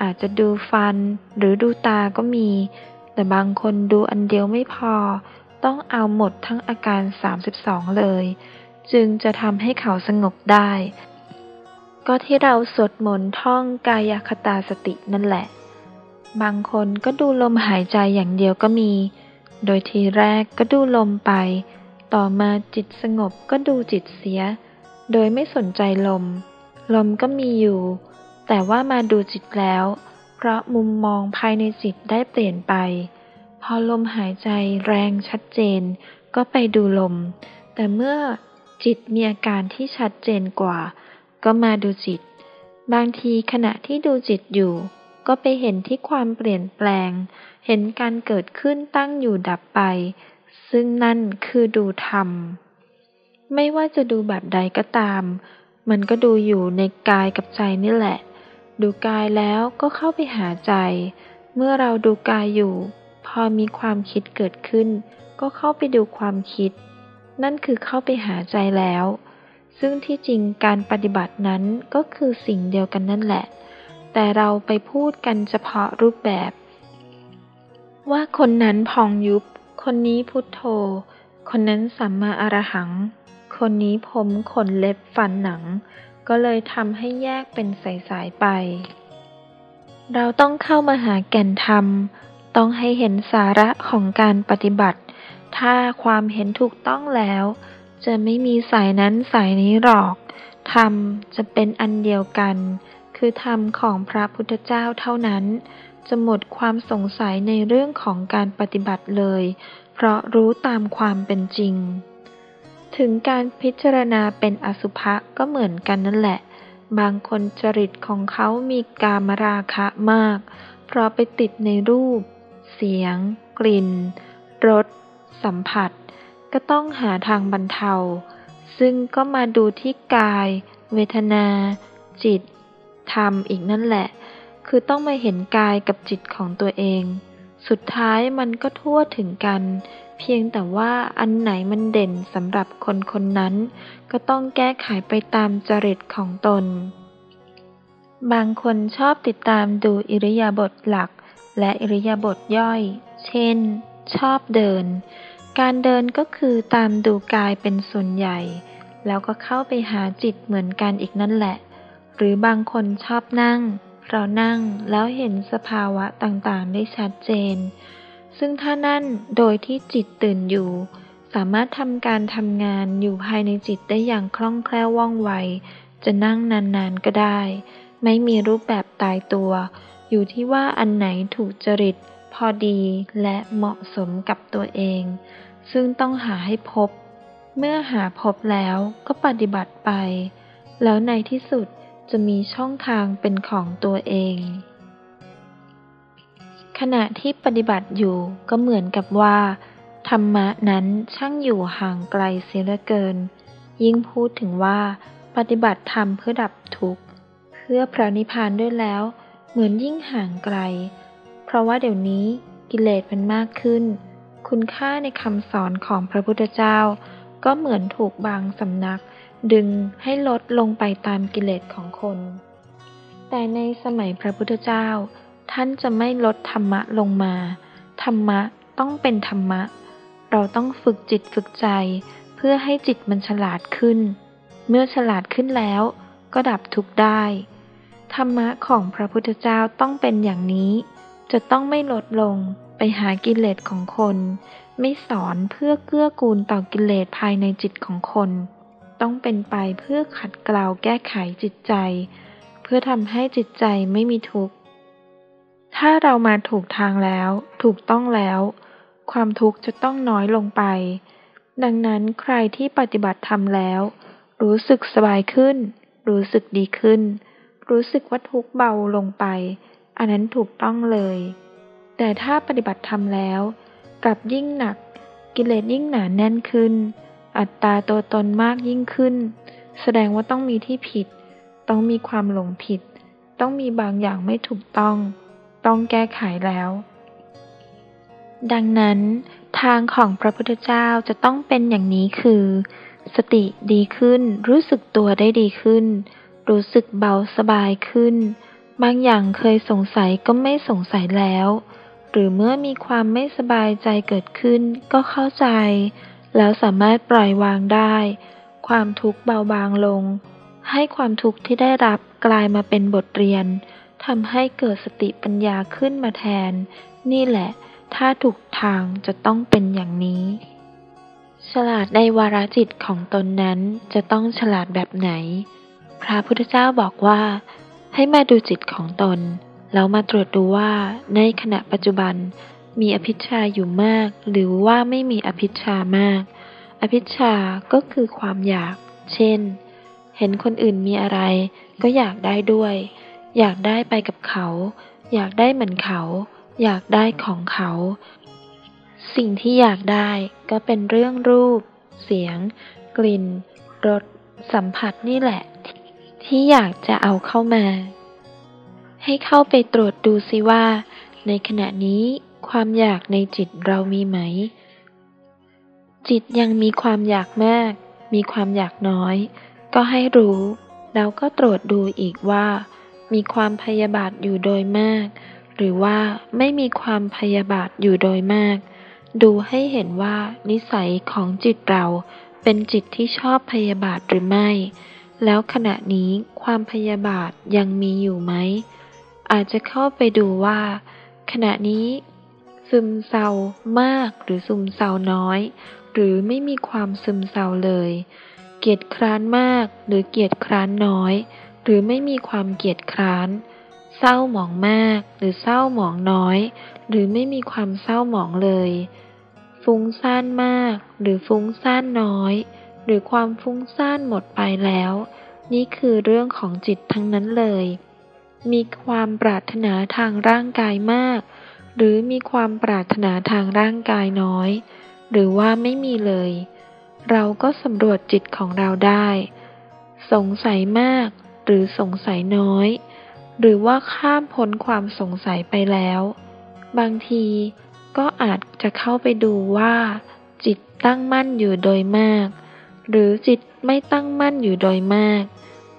อาจจะดูฟันหรือดูตาก็มี แต่บางคนดูอันเดียวไม่พอ ต้องเอาหมดทั้งอาการ 32 เลย จึงจะทำให้เขาสงบได้ ก็ที่เราสวดมนต์ท่องกายคตาสตินั่นแหละ บางคนก็ดูลมหายใจอย่างเดียวก็มี โดยทีแรกก็ดูลมไป ต่อมาจิตสงบก็ดูจิตเสีย โดยไม่สนใจลม ลมก็มีอยู่ แต่ว่ามาดูจิตแล้ว เพราะมุมมองภายในจิตได้เปลี่ยนไป พอลมหายใจแรงชัดเจน ก็ไปดูลม แต่เมื่อจิตมีอาการที่ชัดเจนกว่า ก็มาดูจิต บางทีขณะที่ดูจิตอยู่ ก็ไปเห็นที่ความเปลี่ยนแปลง เห็นการเกิดขึ้นตั้งอยู่ดับไป ซึ่งนั่นคือดูธรรม ไม่ว่าจะดูแบบใดก็ตาม มันก็ดูอยู่ในกายกับใจนี่แหละ ดูกายแล้วก็เข้าไปหาใจ เมื่อเราดูกายอยู่ พอมีความคิดเกิดขึ้น ก็เข้าไปดูความคิด นั่นคือเข้าไปหาใจแล้ว ซึ่งที่จริงการปฏิบัตินั้นก็คือสิ่งเดียวกันนั่นแหละ แต่เราไปพูดกันเฉพาะรูปแบบว่าคนนั้นพองยุบ คนนี้พุทโธ คนนั้นสัมมาอรหังคคนนี้ผมขนเล็บฟันหนัง ก็เลยทำให้แยกเป็นสายๆไป เราต้องเข้ามาหาแก่นธรรม ต้องให้เห็นสาระของการปฏิบัติ ถ้าความเห็นถูกต้องแล้ว จะไม่มีสายนั้นสายนี้หรอก ธรรมจะเป็นอันเดียวกัน คือธรรมของพระพุทธเจ้าเท่านั้น จะหมดความสงสัยในเรื่องของการปฏิบัติเลย เพราะรู้ตามความเป็นจริง ถึงการพิจารณาเป็นอสุภะก็เหมือนกันนั่นแหละ บางคนจริตของเขามีกามราคะมาก เพราะไปติดในรูป เสียง กลิ่น รส สัมผัส ก็ต้องหาทางบรรเทา ซึ่งก็มาดูที่กาย เวทนา จิต ธรรมอีกนั่นแหละ คือต้องมาเห็นกายกับจิตของตัวเอง สุดท้ายมันก็ทั่วถึงกัน เพียงแต่ว่าอันไหนมันเด่นสำหรับคนคนนั้น ก็ต้องแก้ไขไปตามจริตของตน บางคนชอบติดตามดูอิริยาบถหลัก และอิริยาบถย่อย เช่น ชอบเดิน การเดินก็คือตามดูกายเป็นส่วนใหญ่ แล้วก็เข้าไปหาจิตเหมือนกันอีกนั่นแหละ หรือบางคนชอบนั่ง เรานั่งแล้วเห็นสภาวะต่างๆ ได้ชัดเจน ซึ่งถ้านั่นโดยที่จิตตื่นอยู่ สามารถทำการทำงานอยู่ภายในจิตได้อย่างคล่องแคล่วว่องไว จะนั่งนานๆก็ได้ ไม่มีรูปแบบตายตัว อยู่ที่ว่าอันไหนถูกจริต พอดีและเหมาะสมกับตัวเอง ซึ่งต้องหาให้พบ เมื่อหาพบแล้วก็ปฏิบัติไป แล้วในที่สุด จะมีช่องทางเป็นของตัวเอง ขณะที่ปฏิบัติอยู่ก็เหมือนกับว่า ธรรมะนั้นช่างอยู่ห่างไกลเสียเหลือเกิน ยิ่งพูดถึงว่า ปฏิบัติธรรมเพื่อดับทุกข์ เพื่อพระนิพพานด้วยแล้ว เหมือนยิ่งห่างไกล เพราะว่าเดี๋ยวนี้กิเลสมันมากขึ้น คุณค่าในคำสอนของพระพุทธเจ้า ก็เหมือนถูกบางสำนัก ดึงให้ลดลงไปตามกิเลสของคน แต่ในสมัยพระพุทธเจ้า ท่านจะไม่ลดธรรมะลงมา ธรรมะต้องเป็นธรรมะ เราต้องฝึกจิตฝึกใจ เพื่อให้จิตมันฉลาดขึ้น เมื่อฉลาดขึ้นแล้ว ก็ดับทุกข์ได้ ธรรมะของพระพุทธเจ้าต้องเป็นอย่างนี้ จะต้องไม่ลดลงไปหากิเลสของคน ไม่สอนเพื่อเกื้อกูลต่อกิเลสภายในจิตของคน ต้องเป็นไปเพื่อขัดเกลาแก้ไขจิตใจ เพื่อทำให้จิตใจไม่มีทุกข์ ถ้าเรามาถูกทางแล้ว ถูกต้องแล้ว ความทุกข์จะต้องน้อยลงไป ดังนั้นใครที่ปฏิบัติธรรมแล้ว รู้สึกสบายขึ้น รู้สึกดีขึ้น รู้สึกว่าทุกข์เบาลงไป อันนั้นถูกต้องเลย แต่ถ้าปฏิบัติธรรมแล้ว กลับยิ่งหนัก กิเลสยิ่งหนาแน่นขึ้น อัตตาตัวตนมากยิ่งขึ้น แสดงว่าต้องมีที่ผิด ต้องมีความหลงผิด ต้องมีบางอย่างไม่ถูกต้อง ต้องแก้ไขแล้ว ดังนั้น ทางของพระพุทธเจ้าจะต้องเป็นอย่างนี้คือ สติดีขึ้น รู้สึกตัวได้ดีขึ้น รู้สึกเบาสบายขึ้น บางอย่างเคยสงสัยก็ไม่สงสัยแล้ว หรือเมื่อมีความไม่สบายใจเกิดขึ้นก็เข้าใจ แล้วสามารถปล่อยวางได้ ความทุกข์เบาบางลง ให้ความทุกข์ที่ได้รับกลายมาเป็นบทเรียนทำให้เกิดสติปัญญาขึ้นมาแทน นี่แหละ ถ้าถูกทางจะต้องเป็นอย่างนี้ ฉลาดในวาระจิตของตนนั้นจะต้องฉลาดแบบไหน พระพุทธเจ้าบอกว่า ให้มาดูจิตของตน แล้วมาตรวจดูว่าในขณะปัจจุบัน มีอภิชาอยู่มาก หรือว่าไม่มีอภิชามาก อภิชาก็คือความอยาก เช่น เห็นคนอื่นมีอะไร ก็อยากได้ด้วย อยากได้ไปกับเขา อยากได้เหมือนเขา อยากได้ของเขา สิ่งที่อยากได้ก็เป็นเรื่องรูป เสียง กลิ่น รส สัมผัสนี่แหละ ที่อยากจะเอาเข้ามา ให้เข้าไปตรวจดูซิว่า ในขณะนี้ ความอยากในจิตเรามีไหม จิตยังมีความอยากมาก มีความอยากน้อย ก็ให้รู้แล้วก็ตรวจดูอีกว่า มีความพยาบาทอยู่โดยมาก หรือว่าไม่มีความพยาบาทอยู่โดยมาก ดูให้เห็นว่านิสัยของจิตเราเป็นจิตที่ชอบพยาบาทหรือไม่ แล้วขณะนี้ความพยาบาทยังมีอยู่ไหม อาจจะเข้าไปดูว่า ขณะนี้ ซึมเศร้ามากหรือซึมเศร้าน้อย หรือไม่มีความซึมเศร้าเลย เกียดคร้านมาก หรือเกียดคร้านน้อย หรือไม่มีความเกียดคร้าน เศร้าหมองมาก หรือเศร้าหมองน้อย หรือไม่มีความเศร้าหมองเลย ฟุ้งซ่านมาก หรือฟุ้งซ่านน้อย หรือความฟุ้งซ่านหมดไปแล้ว นี่คือเรื่องของจิตทั้งนั้นเลย มีความปรารถนาทางร่างกายมาก หรือมีความปรารถนาทางร่างกายน้อย หรือว่าไม่มีเลย เราก็สำรวจจิตของเราได้ สงสัยมากหรือสงสัยน้อย หรือว่าข้ามพ้นความสงสัยไปแล้ว บางทีก็อาจจะเข้าไปดูว่า จิตตั้งมั่นอยู่โดยมาก หรือจิตไม่ตั้งมั่นอยู่โดยมาก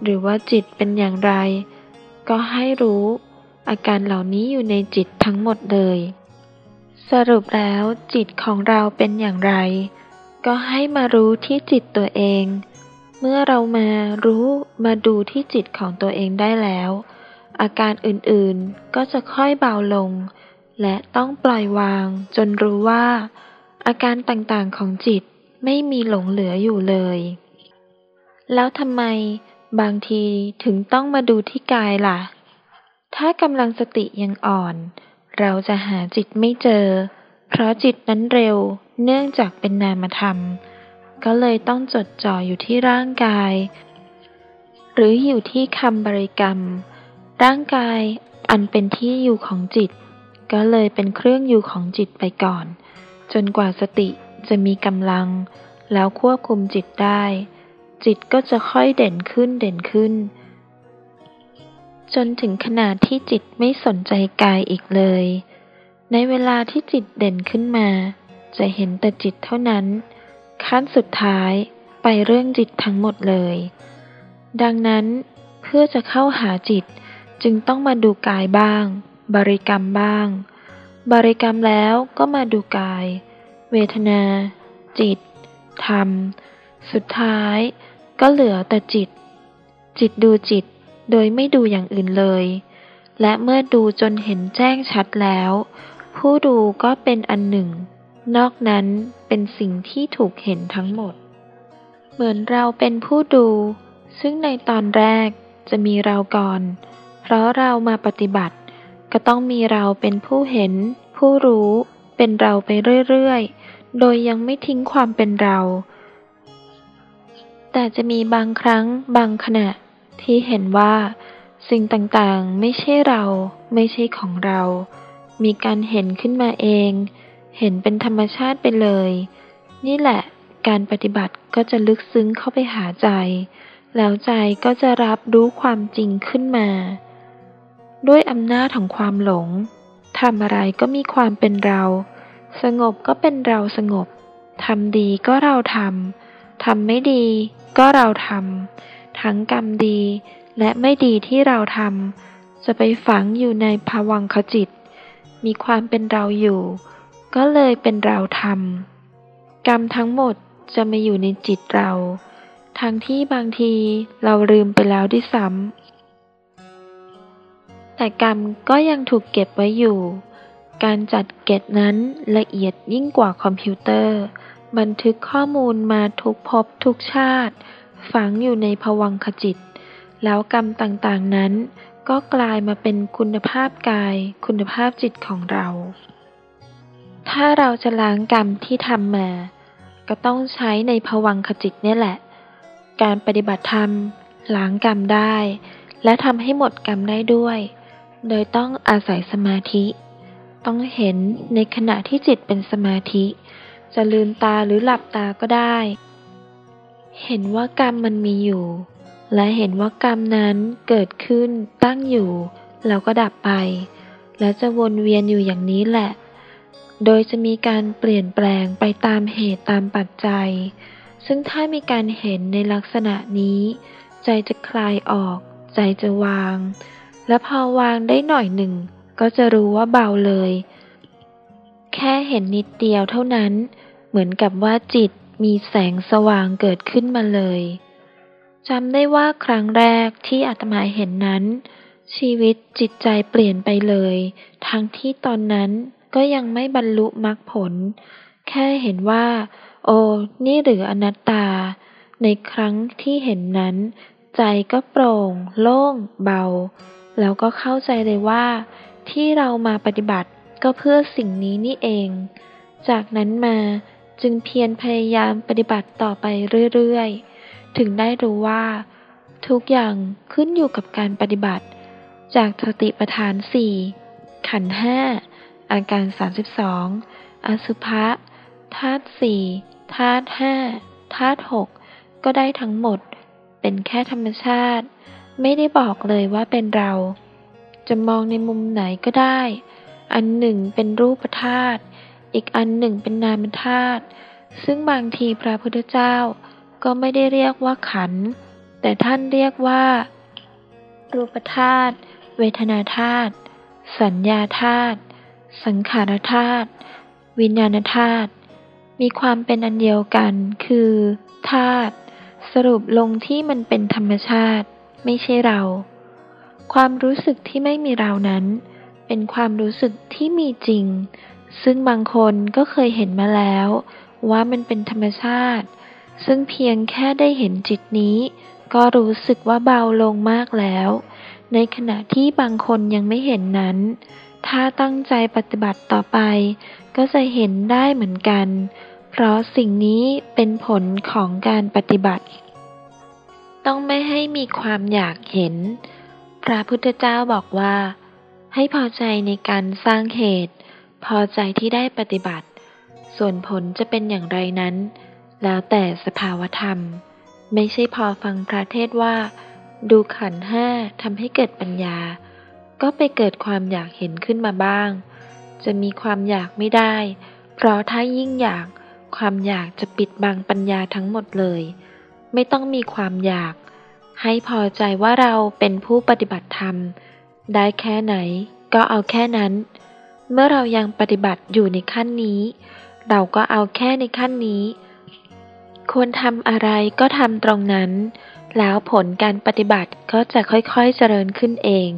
หรือว่าจิตเป็นอย่างไร ก็ให้รู้ อาการเหล่านี้อยู่ในจิตทั้งหมดเลย สรุปแล้วจิตของเราเป็นอย่างไร ก็ให้มารู้ที่จิตตัวเอง เมื่อเรามารู้มาดูที่จิตของตัวเองได้แล้ว อาการอื่นๆก็จะค่อยเบาลง และต้องปล่อยวางจนรู้ว่า อาการต่างๆของจิตไม่มีหลงเหลืออยู่เลย แล้วทำไมบางทีถึงต้องมาดูที่กายล่ะ ถ้ากำลังสติยังอ่อน เราจะหาจิตไม่เจอ เพราะจิตนั้นเร็วเนื่องจากเป็นนามธรรม ก็เลยต้องจดจ่ออยู่ที่ร่างกาย หรืออยู่ที่คำบริกรรม ร่างกายอันเป็นที่อยู่ของจิต ก็เลยเป็นเครื่องอยู่ของจิตไปก่อน จนกว่าสติจะมีกำลัง แล้วควบคุมจิตได้ จิตก็จะค่อยเด่นขึ้นเด่นขึ้น จนถึงขนาดที่จิตไม่สนใจกายอีกเลย ในเวลาที่จิตเด่นขึ้นมา จะเห็นแต่จิตเท่านั้น ขั้นสุดท้ายไปเรื่องจิตทั้งหมดเลย ดังนั้นเพื่อจะเข้าหาจิตจึงต้องมาดูกายบ้าง บริกรรมบ้าง บริกรรมแล้วก็มาดูกาย เวทนา จิต ธรรม สุดท้ายก็เหลือแต่จิต จิตดูจิต โดยไม่ดูอย่างอื่นเลย และเมื่อดูจนเห็นแจ้งชัดแล้ว ผู้ดูก็เป็นอันหนึ่ง นอกนั้นเป็นสิ่งที่ถูกเห็นทั้งหมด เหมือนเราเป็นผู้ดู ซึ่งในตอนแรกจะมีเราก่อน เพราะเรามาปฏิบัติ ก็ต้องมีเราเป็นผู้เห็น ผู้รู้ เป็นเราไปเรื่อยๆ โดยยังไม่ทิ้งความเป็นเรา แต่จะมีบางครั้งบางขณะ ที่เห็นว่าสิ่งต่างๆ ไม่ใช่เรา ไม่ใช่ของเรา มีการเห็นขึ้นมาเอง เห็นเป็นธรรมชาติไปเลย นี่แหละการปฏิบัติก็จะลึกซึ้งเข้าไปหาใจ แล้วใจก็จะรับรู้ความจริงขึ้นมา ด้วยอำนาจของความหลงทำอะไรก็มีความเป็นเรา สงบก็เป็นเราสงบทำดีก็เราทำทำไม่ดีก็เราทำ ทั้งกรรมดี และไม่ดีที่เราทำจะไปฝังอยู่ในภวังคจิต มีความเป็นเราอยู่ ก็เลยเป็นเราทำกรรมทั้งหมดจะมาอยู่ในจิตเรา ทั้งที่บางทีเราลืมไปแล้วด้วยซ้ำแต่กรรมก็ยังถูกเก็บไว้อยู่ การจัดเก็บนั้นละเอียดยิ่งกว่าคอมพิวเตอร์ บันทึกข้อมูลมาทุกภพทุกชาติ ฝังอยู่ในภวังคจิต แล้วกรรมต่างๆนั้น ก็กลายมาเป็นคุณภาพกาย คุณภาพจิตของเรา ถ้าเราจะล้างกรรมที่ทำมา ก็ต้องใช้ในภวังคจิตนี่แหละ การปฏิบัติธรรมล้างกรรมได้ และทำให้หมดกรรมได้ด้วย โดยต้องอาศัยสมาธิ ต้องเห็นในขณะที่จิตเป็นสมาธิ จะลืมตาหรือหลับตาก็ได้ เห็นว่ากรรมมันมีอยู่ และเห็นว่ากรรมนั้นเกิดขึ้นตั้งอยู่ แล้วก็ดับไป และจะวนเวียนอยู่อย่างนี้แหละ โดยจะมีการเปลี่ยนแปลงไปตามเหตุตามปัจจัย ซึ่งถ้ามีการเห็นในลักษณะนี้ ใจจะคลายออก ใจจะวาง และพอวางได้หน่อยหนึ่ง ก็จะรู้ว่าเบาเลย แค่เห็นนิดเดียวเท่านั้น เหมือนกับว่าจิต มีแสงสว่างเกิดขึ้นมาเลยจำได้ว่าครั้งแรกที่อาตมาเห็นนั้น ชีวิตจิตใจเปลี่ยนไปเลย ทั้งที่ตอนนั้นก็ยังไม่บรรลุมรรคผล แค่เห็นว่า โอ้นี่หรืออนัตตา ในครั้งที่เห็นนั้น ใจก็โปร่ง โล่ง เบา แล้วก็เข้าใจเลยว่า ที่เรามาปฏิบัติก็เพื่อสิ่งนี้นี่เอง จากนั้นมา จึงเพียรพยายามปฏิบัติต่อไปเรื่อยๆ ถึงได้รู้ว่า ทุกอย่างขึ้นอยู่กับการปฏิบัติ จากสติปัฏฐานสี่ขันห้าอาการ 32 อสุภะธาตุสี่ธาตุห้าธาตุหกก็ได้ทั้งหมด เป็นแค่ธรรมชาติ ไม่ได้บอกเลยว่าเป็นเรา จะมองในมุมไหนก็ได้ อันหนึ่งเป็นรูปธาตุ อีกอันหนึ่งเป็นนามธาตุซึ่งบางทีพระพุทธเจ้าก็ไม่ได้เรียกว่าขัน แต่ท่านเรียกว่า รูปธาตุเวทนาธาตุสัญญาธาตุสังขารธาตุวิญญาณธาตุมีความเป็นอันเดียวกัน คือธาตุสรุปลงที่มันเป็นธรรมชาติ ไม่ใช่เรา ความรู้สึกที่ไม่มีเรานั้น เป็นความรู้สึกที่มีจริง ซึ่งบางคนก็เคยเห็นมาแล้วว่ามันเป็นธรรมชาติ ซึ่งเพียงแค่ได้เห็นจิตนี้ ก็รู้สึกว่าเบาลงมากแล้ว ในขณะที่บางคนยังไม่เห็นนั้น ถ้าตั้งใจปฏิบัติต่อไป ก็จะเห็นได้เหมือนกัน เพราะสิ่งนี้เป็นผลของการปฏิบัติ ต้องไม่ให้มีความอยากเห็น พระพุทธเจ้าบอกว่า ให้พอใจในการสร้างเหตุ พอใจที่ได้ปฏิบัติ ส่วนผลจะเป็นอย่างไรนั้น แล้วแต่สภาวธรรม ไม่ใช่พอฟังพระเทศว่า ดูขันห้าทำให้เกิดปัญญา ก็ไปเกิดความอยากเห็นขึ้นมาบ้าง จะมีความอยากไม่ได้ เพราะถ้ายิ่งอยาก ความอยากจะปิดบังปัญญาทั้งหมดเลย ไม่ต้องมีความอยาก ให้พอใจว่าเราเป็นผู้ปฏิบัติธรรม ได้แค่ไหนก็เอาแค่นั้น เมื่อเรายังปฏิบัติอยู่ในขั้นนี้ เราก็เอาแค่ในขั้นนี้ ควรทำอะไรก็ทำตรงนั้น แล้วผลการปฏิบัติก็จะค่อยๆเจริญขึ้นเอง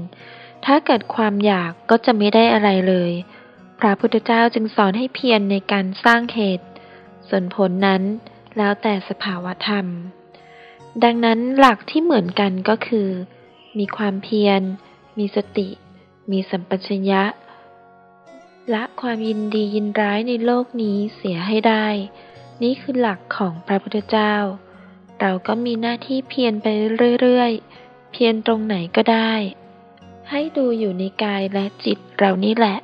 ถ้าเกิดความอยากก็จะไม่ได้อะไรเลย พระพุทธเจ้าจึงสอนให้เพียรในการสร้างเหตุ ส่วนผลนั้นแล้วแต่สภาวธรรม ดังนั้นหลักที่เหมือนกันก็คือ มีความเพียร มีสติ มีสัมปชัญญะ ละความยินดียินร้ายในโลกนี้เสียให้ได้ นี่คือหลักของพระพุทธเจ้า เราก็มีหน้าที่เพียรไปเรื่อยๆ เพียรตรงไหนก็ได้ ให้ดูอยู่ในกายและจิตเรานี่แหละ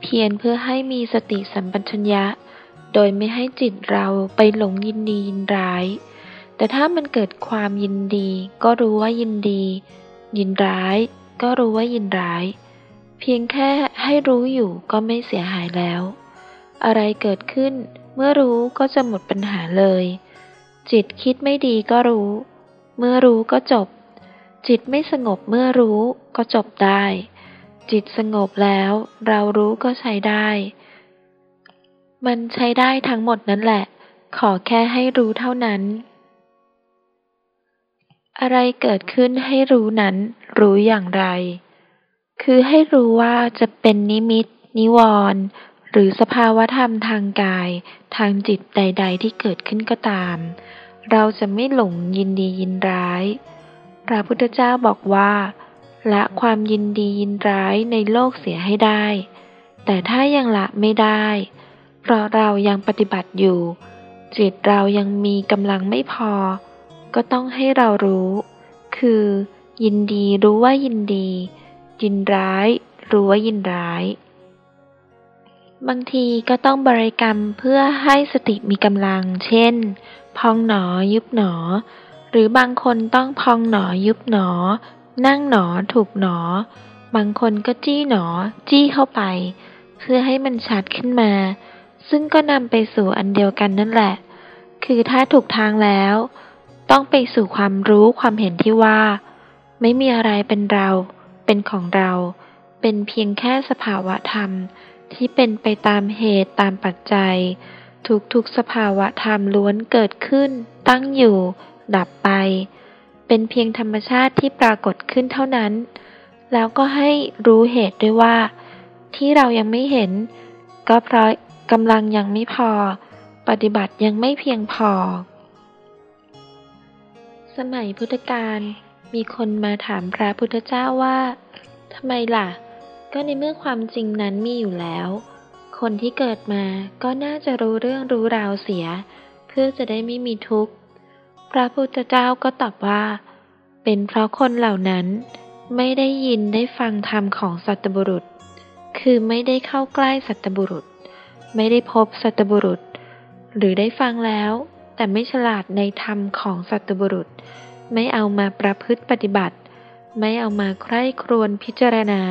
เพียรเพื่อให้มีสติสัมปชัญญะ โดยไม่ให้จิตเราไปหลงยินดียินร้าย แต่ถ้ามันเกิดความยินดี ก็รู้ว่ายินดี ยินร้าย ก็รู้ว่ายินร้าย เพียงแค่ให้รู้อยู่ก็ไม่เสียหายแล้ว อะไรเกิดขึ้น เมื่อรู้ก็จะหมดปัญหาเลย จิตคิดไม่ดีก็รู้ เมื่อรู้ก็จบ จิตไม่สงบเมื่อรู้ก็จบได้ จิตสงบแล้วเรารู้ก็ใช้ได้ มันใช้ได้ทั้งหมดนั่นแหละ ขอแค่ให้รู้เท่านั้นอะไรเกิดขึ้นให้รู้นั้น รู้อย่างไร คือให้รู้ว่าจะเป็นนิมิต นิวรณ์ หรือสภาวธรรมทางกาย ทางจิตใด ๆ ที่เกิดขึ้นก็ตาม เราจะไม่หลงยินดียินร้าย พระพุทธเจ้าบอกว่า ละความยินดียินร้ายในโลกเสียให้ได้ แต่ถ้ายังละไม่ได้ เพราะเรายังปฏิบัติอยู่ จิตเรายังมีกำลังไม่พอ ก็ต้องให้เรารู้ คือ ยินดีรู้ว่ายินดี ยินร้าย รู้ว่ายินร้าย บางทีก็ต้องบริกรรมเพื่อให้สติมีกำลัง เช่น พองหนอยุบหนอ หรือบางคนต้องพองหนอยุบหนอ นั่งหนอถูกหนอ บางคนก็จี้หนอ จี้เข้าไป เพื่อให้มันชัดขึ้นมา ซึ่งก็นำไปสู่อันเดียวกันนั่นแหละ คือถ้าถูกทางแล้ว ต้องไปสู่ความรู้ความเห็นที่ว่าไม่มีอะไรเป็นเรา เป็นของเรา เป็นเพียงแค่สภาวะธรรมที่เป็นไปตามเหตุตามปัจจัย ทุกๆสภาวะธรรมล้วนเกิดขึ้น ตั้งอยู่ ดับไป เป็นเพียงธรรมชาติที่ปรากฏขึ้นเท่านั้น แล้วก็ให้รู้เหตุด้วยว่า ที่เรายังไม่เห็น ก็เพราะกำลังยังไม่พอ ปฏิบัติยังไม่เพียงพอ สมัยพุทธกาล มีคนมาถามพระพุทธเจ้าว่าทำไมล่ะ ก็ในเมื่อความจริงนั้นมีอยู่แล้ว คนที่เกิดมาก็น่าจะรู้เรื่องรู้ราวเสีย เพื่อจะได้ไม่มีทุกข์ พระพุทธเจ้าก็ตอบว่า เป็นเพราะคนเหล่านั้นไม่ได้ยินได้ฟังธรรมของสัตบุรุษ คือไม่ได้เข้าใกล้สัตบุรุษ ไม่ได้พบสัตบุรุษ หรือได้ฟังแล้ว แต่ไม่ฉลาดในธรรมของสัตบุรุษ ไม่เอามาประพฤติปฏิบัติ ไม่เอามาใคร่ครวญพิจารณา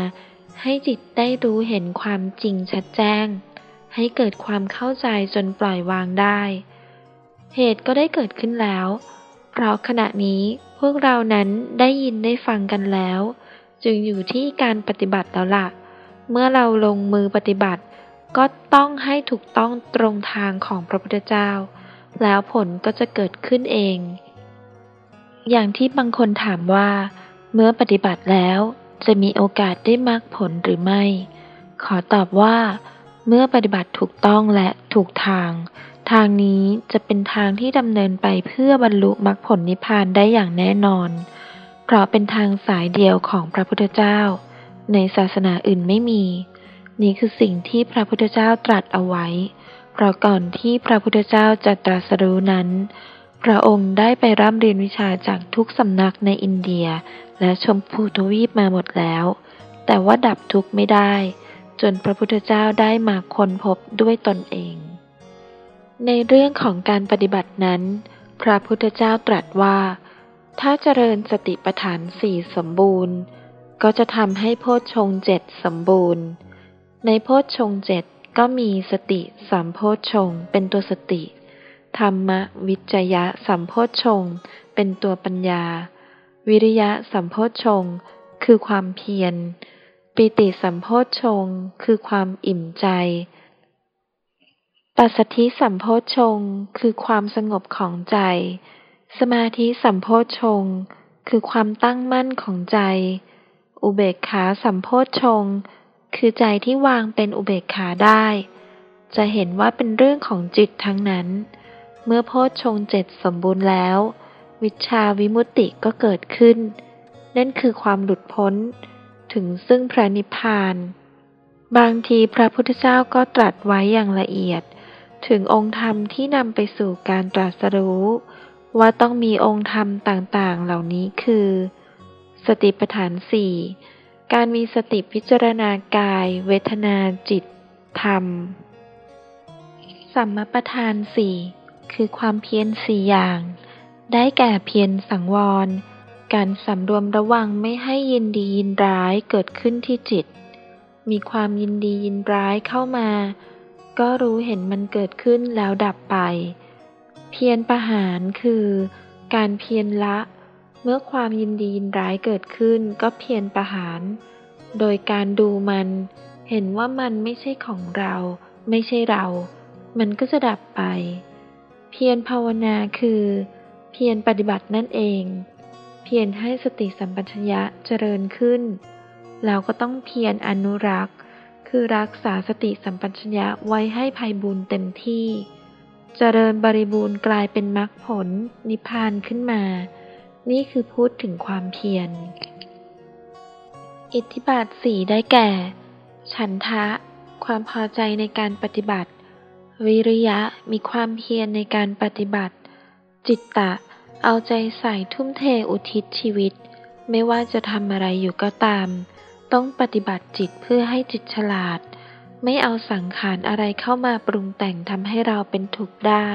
ให้จิตได้รู้เห็นความจริงชัดแจ้ง ให้เกิดความเข้าใจจนปล่อยวางได้ เหตุก็ได้เกิดขึ้นแล้ว เพราะขณะนี้พวกเรานั้นได้ยินได้ฟังกันแล้ว จึงอยู่ที่การปฏิบัติแล้วล่ะ เมื่อเราลงมือปฏิบัติก็ต้องให้ถูกต้องตรงทางของพระพุทธเจ้า แล้วผลก็จะเกิดขึ้นเอง อย่างที่บางคนถามว่า เมื่อปฏิบัติแล้วจะมีโอกาสได้มรรคผลหรือไม่ ขอตอบว่า เมื่อปฏิบัติถูกต้องและถูกทาง ทางนี้จะเป็นทางที่ดำเนินไปเพื่อบรรลุมรรคผลนิพพานได้อย่างแน่นอน เพราะเป็นทางสายเดียวของพระพุทธเจ้า ในศาสนาอื่นไม่มี นี่คือสิ่งที่พระพุทธเจ้าตรัสเอาไว้ เพราะก่อนที่พระพุทธเจ้าจะตรัสรู้นั้น พระองค์ได้ไปร่ำเรียนวิชาจากทุกสำนักในอินเดีย และชมพูทวีปมาหมดแล้ว แต่ว่าดับทุกข์ไม่ได้ จนพระพุทธเจ้าได้มาค้นพบด้วยตนเอง ในเรื่องของการปฏิบัตินั้น พระพุทธเจ้าตรัสว่า ถ้าเจริญสติปัฏฐานสี่สมบูรณ์ ก็จะทำให้โพชฌงเจ็ดสมบูรณ์ ในโพชฌงเจ็ดก็มีสติสัมโพชฌงเป็นตัวสติ ธรรมวิจยะสัมโพชฌงเป็นตัวปัญญา วิริยะสัมโพชฌงคือความเพียร ปิติสัมโพชฌงคือความอิ่มใจ ปัสสธิสัมโพชฌงคือความสงบของใจ สมาธิสัมโพชฌงคือความตั้งมั่นของใจ อุเบกขาสัมโพชฌงคือใจที่วางเป็นอุเบกขาได้ จะเห็นว่าเป็นเรื่องของจิตทั้งนั้น เมื่อโพชฌงเจ็ดสมบูรณ์แล้ว วิชาวิมุตติก็เกิดขึ้น นั่นคือความหลุดพ้น ถึงซึ่งพระนิพพาน บางทีพระพุทธเจ้าก็ตรัสไว้อย่างละเอียด ถึงองค์ธรรมที่นำไปสู่การตรัสรู้ ว่าต้องมีองค์ธรรมต่างๆ เหล่านี้คือ สติปัฏฐานสี่การมีสติพิจารณากาย เวทนาจิต ธรรม สัมมปทานสี่ คือความเพียรสี่อย่าง ได้แก่เพียรสังวร การสำรวมระวังไม่ให้ยินดียินร้ายเกิดขึ้นที่จิต มีความยินดียินร้ายเข้ามา ก็รู้เห็นมันเกิดขึ้นแล้วดับไป เพียรประหารคือ การเพียรละ เมื่อความยินดียินร้ายเกิดขึ้นก็เพียรประหาร โดยการดูมัน เห็นว่ามันไม่ใช่ของเรา ไม่ใช่เรา มันก็จะดับไป เพียรภาวนาคือ เพียรปฏิบัตินั่นเอง เพียรให้สติสัมปชัญญะเจริญขึ้นแล้วก็ต้องเพียรอนุรักษ์ คือรักษาสติสัมปชัญญะไว้ให้ภัยบุญเต็มที่ เจริญบริบูรณ์กลายเป็นมรรคผลนิพพานขึ้นมา นี่คือพูดถึงความเพียร อิทธิบาทสี่ได้แก่ ฉันทะ ความพอใจในการปฏิบัติ วิริยะมีความเพียรในการปฏิบัติ จิตตะ เอาใจใส่ทุ่มเทอุทิศชีวิต ไม่ว่าจะทำอะไรอยู่ก็ตาม ต้องปฏิบัติจิตเพื่อให้จิตฉลาด ไม่เอาสังขารอะไรเข้ามาปรุงแต่งทำให้เราเป็นทุกข์ได้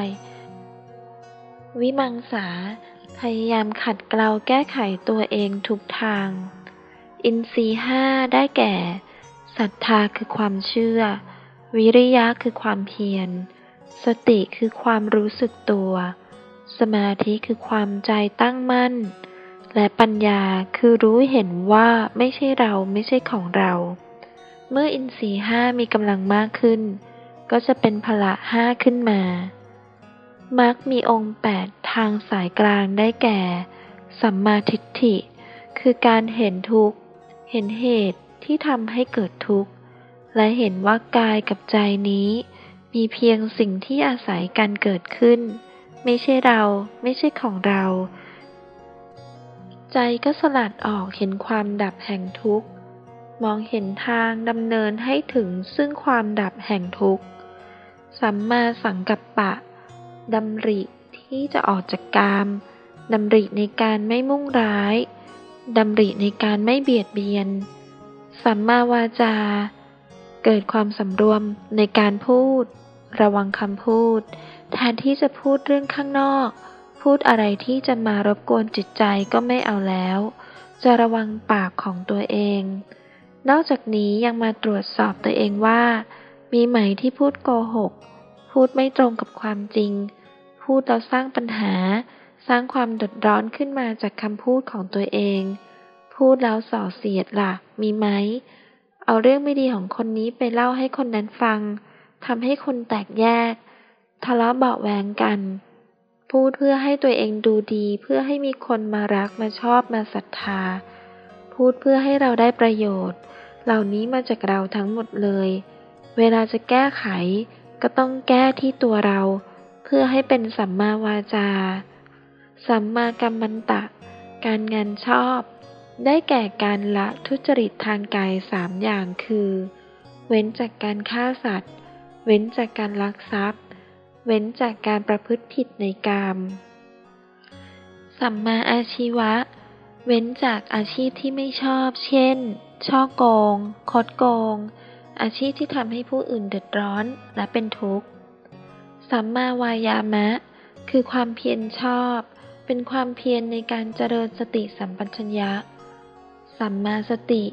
วิมังสา พยายามขัดเกลาแก้ไขตัวเองทุกทาง อินทรีห้าได้แก่ศรัทธาคือความเชื่อ วิริยะคือความเพียร สติคือความรู้สึกตัว สมาธิคือความใจตั้งมั่น และปัญญาคือรู้เห็นว่าไม่ใช่เราไม่ใช่ของเรา เมื่ออินทรีห้ามีกำลังมากขึ้น ก็จะเป็นพละห้าขึ้นมา มักมีองค์แปดทางสายกลางได้แก่ สัมมาทิฏฐิ คือการเห็นทุกข์ เห็นเหตุที่ทำให้เกิดทุกข์ และเห็นว่ากายกับใจนี้ มีเพียงสิ่งที่อาศัยการเกิดขึ้น ไม่ใช่เราไม่ใช่ของเรา ใจก็สลัดออกเห็นความดับแห่งทุกข์ มองเห็นทางดำเนินให้ถึงซึ่งความดับแห่งทุกข์ สัมมาสังกัปปะดำริที่จะออกจากกามดำริในการไม่มุ่งร้ายดำริในการไม่เบียดเบียน สัมมาวาจา เกิดความสำรวมในการพูด ระวังคำพูด แทนที่จะพูดเรื่องข้างนอก พูดอะไรที่จะมารบกวนจิตใจก็ไม่เอาแล้ว จะระวังปากของตัวเอง นอกจากนี้ยังมาตรวจสอบตัวเองว่า มีไหมที่พูดโกหก พูดไม่ตรงกับความจริง พูดแล้วสร้างปัญหา สร้างความดดร้อนขึ้นมาจากคำพูดของตัวเอง พูดแล้วส่อเสียดล่ะ มีไหม เอาเรื่องไม่ดีของคนนี้ไปเล่าให้คนนั้นฟังทำให้คนแตกแยก ทะเลาะเบาะแวงกัน พูดเพื่อให้ตัวเองดูดีเพื่อให้มีคนมารักมาชอบมาศรัทธา พูดเพื่อให้เราได้ประโยชน์ เหล่านี้มาจากเราทั้งหมดเลย เวลาจะแก้ไข ก็ต้องแก้ที่ตัวเรา เพื่อให้เป็นสัมมาวาจา สัมมากัมมันตะ การงานชอบ ได้แก่การละทุจริตทางกายสามอย่างคือ เว้นจากการฆ่าสัตว์ เว้นจากการลักทรัพย์ เว้นจากการประพฤติผิดในกาม สัมมาอาชีวะ เว้นจากอาชีพที่ไม่ชอบ เช่น ช่อโกง คดโกง อาชีพที่ทำให้ผู้อื่นเดือดร้อนและเป็นทุกข์ สัมมาวายามะ คือความเพียรชอบ เป็นความเพียรในการเจริญสติสัมปชัญญะ สัมมาสติ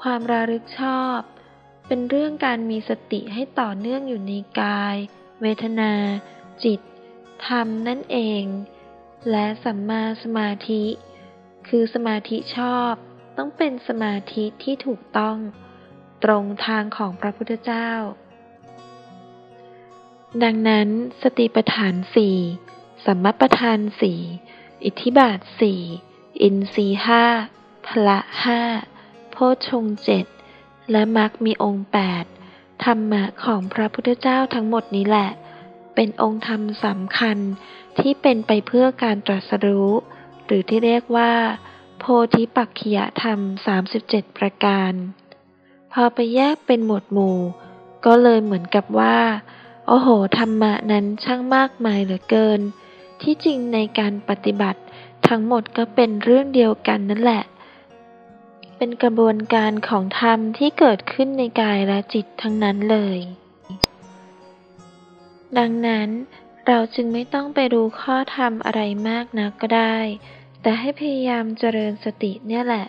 ความระลึกชอบ เป็นเรื่องการมีสติให้ต่อเนื่องอยู่ในกาย เวทนา จิต ธรรมนั่นเอง และสัมมาสมาธิ คือสมาธิชอบต้องเป็นสมาธิที่ถูกต้อง ตรงทางของพระพุทธเจ้า ดังนั้นสติปัฏฐานสี่สัมมปทานสี่อิทธิบาทสี่อินทรีห้า พละห้าโพชงเจ็ดและมรรคมีองค์แปดธรรมะของพระพุทธเจ้าทั้งหมดนี้แหละ เป็นองค์ธรรมสำคัญที่เป็นไปเพื่อการตรัสรู้ หรือที่เรียกว่า โพธิปักขิยธรรม 37 ประการ พอไปแยกเป็นหมวดหมู่ ก็เลยเหมือนกับว่า โอ้โห ธรรมะนั้นช่างมากมายเหลือเกิน ที่จริงในการปฏิบัติทั้งหมดก็เป็นเรื่องเดียวกันนั่นแหละ เป็นกระบวนการของธรรมที่เกิดขึ้นในกายและจิตทั้งนั้นเลย ดังนั้นเราจึงไม่ต้องไปรู้ข้อธรรมอะไรมากนักก็ได้ แต่ให้พยายามเจริญสติเนี่ยแหละ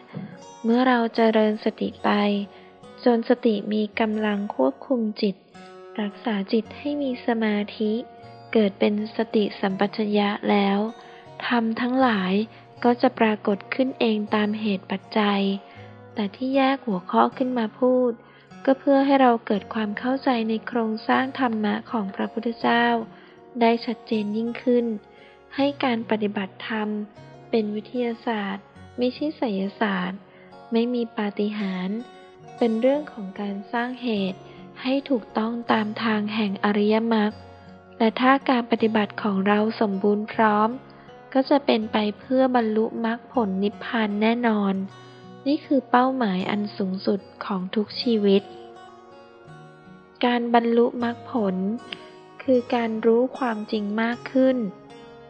เมื่อเราเจริญสติไป จนสติมีกำลังควบคุมจิต รักษาจิตให้มีสมาธิ เกิดเป็นสติสัมปชัญญะแล้วธรรมทั้งหลายก็จะปรากฏขึ้นเองตามเหตุปัจจัย แต่ที่แยกหัวข้อขึ้นมาพูด ก็เพื่อให้เราเกิดความเข้าใจในโครงสร้างธรรมะของพระพุทธเจ้า ได้ชัดเจนยิ่งขึ้น ให้การปฏิบัติธรรม เป็นวิทยาศาสตร์ ไม่ใช่ไสยศาสตร์ ไม่มีปาฏิหาริย์เป็นเรื่องของการสร้างเหตุให้ถูกต้องตามทางแห่งอริยมรรคและถ้าการปฏิบัติของเราสมบูรณ์พร้อม ก็จะเป็นไปเพื่อบรรลุมรรคผลนิพพานแน่นอน นี่คือเป้าหมายอันสูงสุดของทุกชีวิต การบรรลุมรรคผล คือการรู้ความจริงมากขึ้น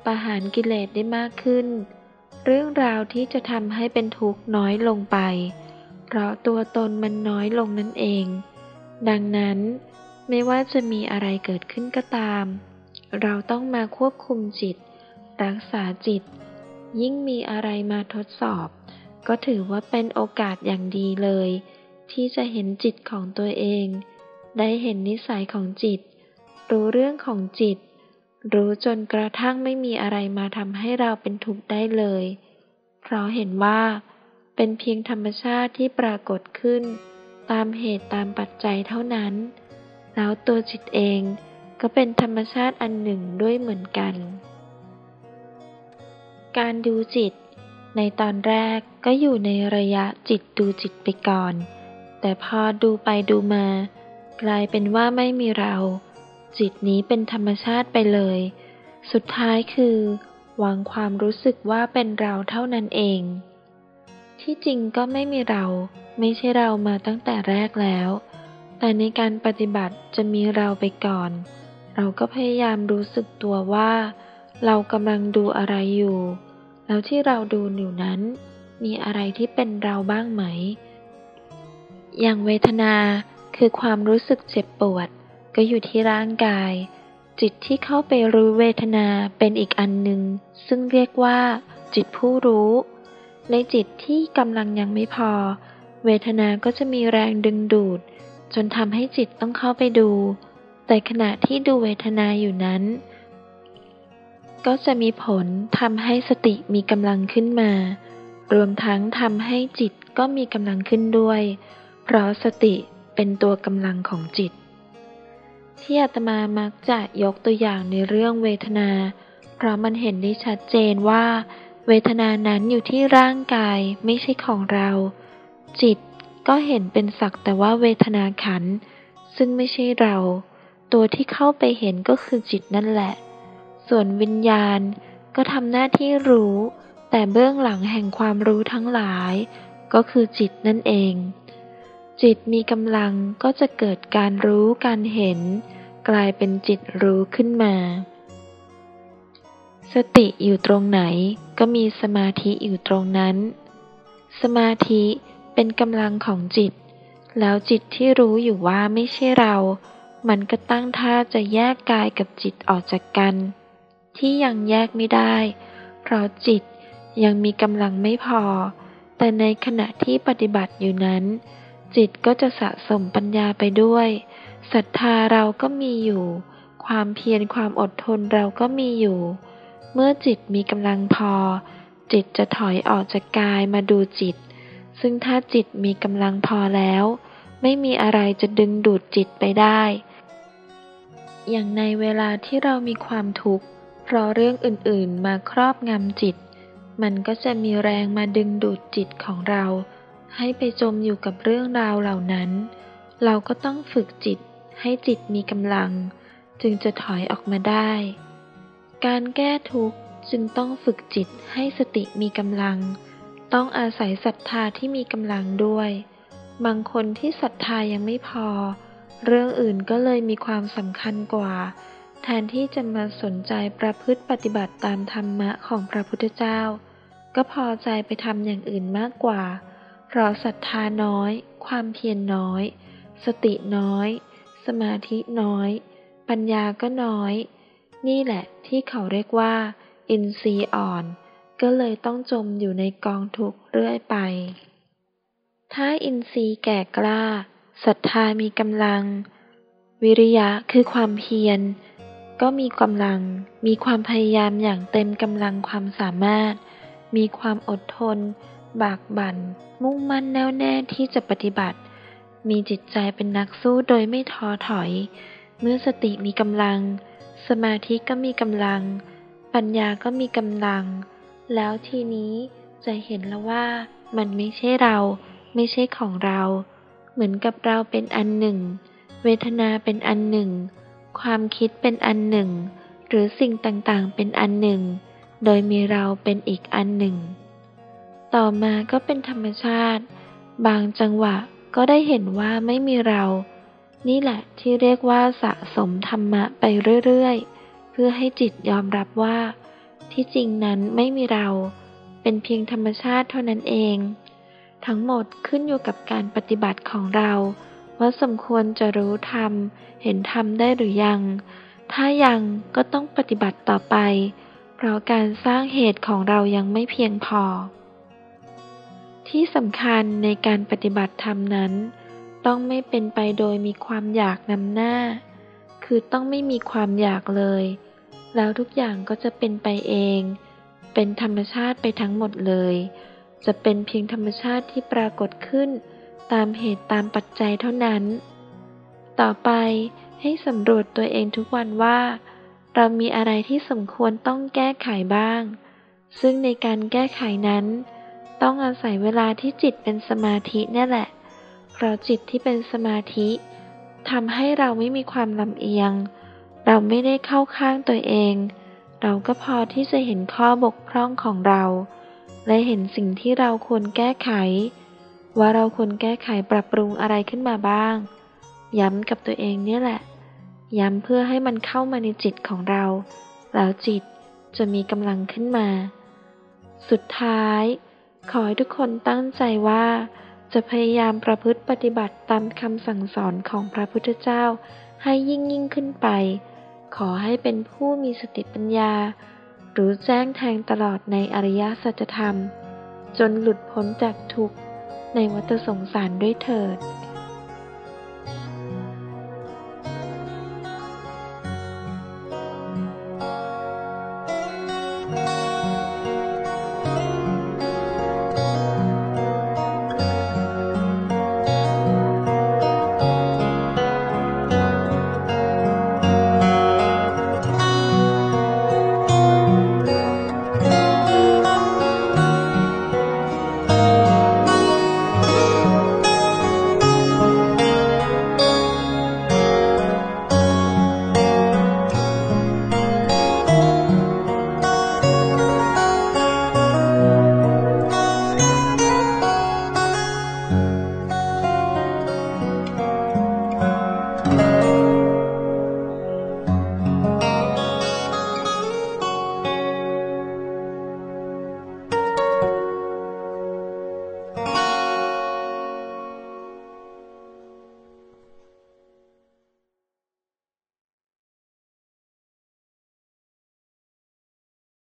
ประหารกิเลสได้มากขึ้น เรื่องราวที่จะทำให้เป็นทุกข์น้อยลงไป เพราะตัวตนมันน้อยลงนั่นเอง ดังนั้นไม่ว่าจะมีอะไรเกิดขึ้นก็ตาม เราต้องมาควบคุมจิต รักษาจิต ยิ่งมีอะไรมาทดสอบ ก็ถือว่าเป็นโอกาสอย่างดีเลย ที่จะเห็นจิตของตัวเอง ได้เห็นนิสัยของจิต รู้เรื่องของจิต รู้จนกระทั่งไม่มีอะไรมาทำให้เราเป็นทุกข์ได้เลย เพราะเห็นว่า เป็นเพียงธรรมชาติที่ปรากฏขึ้น ตามเหตุตามปัจจัยเท่านั้น แล้วตัวจิตเองก็เป็นธรรมชาติอันหนึ่งด้วยเหมือนกัน การดูจิต ในตอนแรกก็อยู่ในระยะจิตดูจิตไปก่อน แต่พอดูไปดูมา กลายเป็นว่าไม่มีเรา จิตนี้เป็นธรรมชาติไปเลย สุดท้ายคือวางความรู้สึกว่าเป็นเราเท่านั้นเอง ที่จริงก็ไม่มีเรา ไม่ใช่เรามาตั้งแต่แรกแล้ว แต่ในการปฏิบัติจะมีเราไปก่อน เราก็พยายามรู้สึกตัวว่า เรากำลังดูอะไรอยู่ แล้วที่เราดูอยู่นั้น มีอะไรที่เป็นเราบ้างไหม อย่างเวทนาคือความรู้สึกเจ็บปวด ก็อยู่ที่ร่างกาย จิตที่เข้าไปรู้เวทนาเป็นอีกอันหนึ่งซึ่งเรียกว่า จิตผู้รู้ ในจิตที่กำลังยังไม่พอ เวทนาก็จะมีแรงดึงดูด จนทำให้จิตต้องเข้าไปดู แต่ขณะที่ดูเวทนาอยู่นั้น ก็จะมีผลทำให้สติมีกำลังขึ้นมา รวมทั้งทำให้จิตก็มีกำลังขึ้นด้วย เพราะสติเป็นตัวกำลังของจิต ที่อาตมามักจะยกตัวอย่างในเรื่องเวทนา เพราะมันเห็นได้ชัดเจนว่า เวทนานั้นอยู่ที่ร่างกายไม่ใช่ของเรา จิตก็เห็นเป็นสักแต่ว่าเวทนาขัน ซึ่งไม่ใช่เรา ตัวที่เข้าไปเห็นก็คือจิตนั่นแหละ ส่วนวิญญาณก็ทำหน้าที่รู้ แต่เบื้องหลังแห่งความรู้ทั้งหลาย ก็คือจิตนั่นเอง จิตมีกำลังก็จะเกิดการรู้การเห็น กลายเป็นจิตรู้ขึ้นมา สติอยู่ตรงไหนก็มีสมาธิอยู่ตรงนั้น สมาธิเป็นกำลังของจิต แล้วจิตที่รู้อยู่ว่าไม่ใช่เรา มันก็ตั้งท่าจะแยกกายกับจิตออกจากกัน ที่ยังแยกไม่ได้ เพราะจิตยังมีกำลังไม่พอ แต่ในขณะที่ปฏิบัติอยู่นั้น จิตก็จะสะสมปัญญาไปด้วยศรัทธาเราก็มีอยู่ ความเพียรความอดทนเราก็มีอยู่ เมื่อจิตมีกำลังพอ จิตจะถอยออกจากกายมาดูจิต ซึ่งถ้าจิตมีกำลังพอแล้ว ไม่มีอะไรจะดึงดูดจิตไปได้ อย่างในเวลาที่เรามีความทุกข์ เพราะเรื่องอื่นๆมาครอบงำจิต มันก็จะมีแรงมาดึงดูดจิตของเรา ให้ไปจมอยู่กับเรื่องราวเหล่านั้น เราก็ต้องฝึกจิตให้จิตมีกำลัง จึงจะถอยออกมาได้ การแก้ทุกข์จึงต้องฝึกจิตให้สติมีกำลัง ต้องอาศัยศรัทธาที่มีกำลังด้วย บางคนที่ศรัทธายังไม่พอ เรื่องอื่นก็เลยมีความสำคัญกว่า แทนที่จะมาสนใจประพฤติปฏิบัติตามธรรมะของพระพุทธเจ้า ก็พอใจไปทำอย่างอื่นมากกว่า เพราะศรัทธาน้อย ความเพียรน้อย สติน้อย สมาธิน้อย ปัญญาก็น้อย นี่แหละที่เขาเรียกว่า อินทรีย์อ่อน ก็เลยต้องจมอยู่ในกองทุกข์เรื่อยไป ถ้าอินทรีย์แก่กล้าศรัทธามีกำลัง วิริยะคือความเพียร ก็มีกำลัง มีความพยายามอย่างเต็มกำลังความสามารถ มีความอดทน บากบั่น มุ่งมั่นแน่วแน่ที่จะปฏิบัติ มีจิตใจเป็นนักสู้โดยไม่ท้อถอย เมื่อสติมีกำลัง สมาธิก็มีกำลัง ปัญญาก็มีกำลัง แล้วทีนี้จะเห็นแล้วว่ามันไม่ใช่เรา ไม่ใช่ของเรา เหมือนกับเราเป็นอันหนึ่ง เวทนาเป็นอันหนึ่ง ความคิดเป็นอันหนึ่ง หรือสิ่งต่างๆ เป็นอันหนึ่ง โดยมีเราเป็นอีกอันหนึ่ง ต่อมาก็เป็นธรรมชาติ บางจังหวะก็ได้เห็นว่าไม่มีเรา นี่แหละที่เรียกว่าสะสมธรรมะไปเรื่อยๆ เพื่อให้จิตยอมรับว่า ที่จริงนั้นไม่มีเรา เป็นเพียงธรรมชาติเท่านั้นเอง ทั้งหมดขึ้นอยู่กับการปฏิบัติของเราว่าสมควรจะรู้ธรรม เห็นธรรมได้หรือยัง ถ้ายังก็ต้องปฏิบัติต่อไป เพราะการสร้างเหตุของเรายังไม่เพียงพอ ที่สำคัญในการปฏิบัติธรรมนั้น ต้องไม่เป็นไปโดยมีความอยากนำหน้า คือต้องไม่มีความอยากเลย แล้วทุกอย่างก็จะเป็นไปเอง เป็นธรรมชาติไปทั้งหมดเลย จะเป็นเพียงธรรมชาติที่ปรากฏขึ้น ตามเหตุตามปัจจัยเท่านั้น ต่อไปให้สำรวจตัวเองทุกวันว่า เรามีอะไรที่สมควรต้องแก้ไขบ้าง ซึ่งในการแก้ไขนั้น ต้องอาศัยเวลาที่จิตเป็นสมาธินี่แหละ เพราะจิตที่เป็นสมาธิทำให้เราไม่มีความลำเอียง เราไม่ได้เข้าข้างตัวเอง เราก็พอที่จะเห็นข้อบกพร่องของเรา และเห็นสิ่งที่เราควรแก้ไข ว่าเราควรแก้ไขปรับปรุงอะไรขึ้นมาบ้าง ย้ำกับตัวเองเนี่ยแหละ ย้ำเพื่อให้มันเข้ามาในจิตของเรา แล้วจิตจะมีกำลังขึ้นมา สุดท้าย ขอให้ทุกคนตั้งใจว่า จะพยายามประพฤติปฏิบัติตามคำสั่งสอนของพระพุทธเจ้า ให้ยิ่งยิ่งขึ้นไป ขอให้เป็นผู้มีสติปัญญา รู้แจ้งแทงตลอดในอริยสัจธรรม จนหลุดพ้นจากทุกข์ในวัฏสงสารด้วยเถิด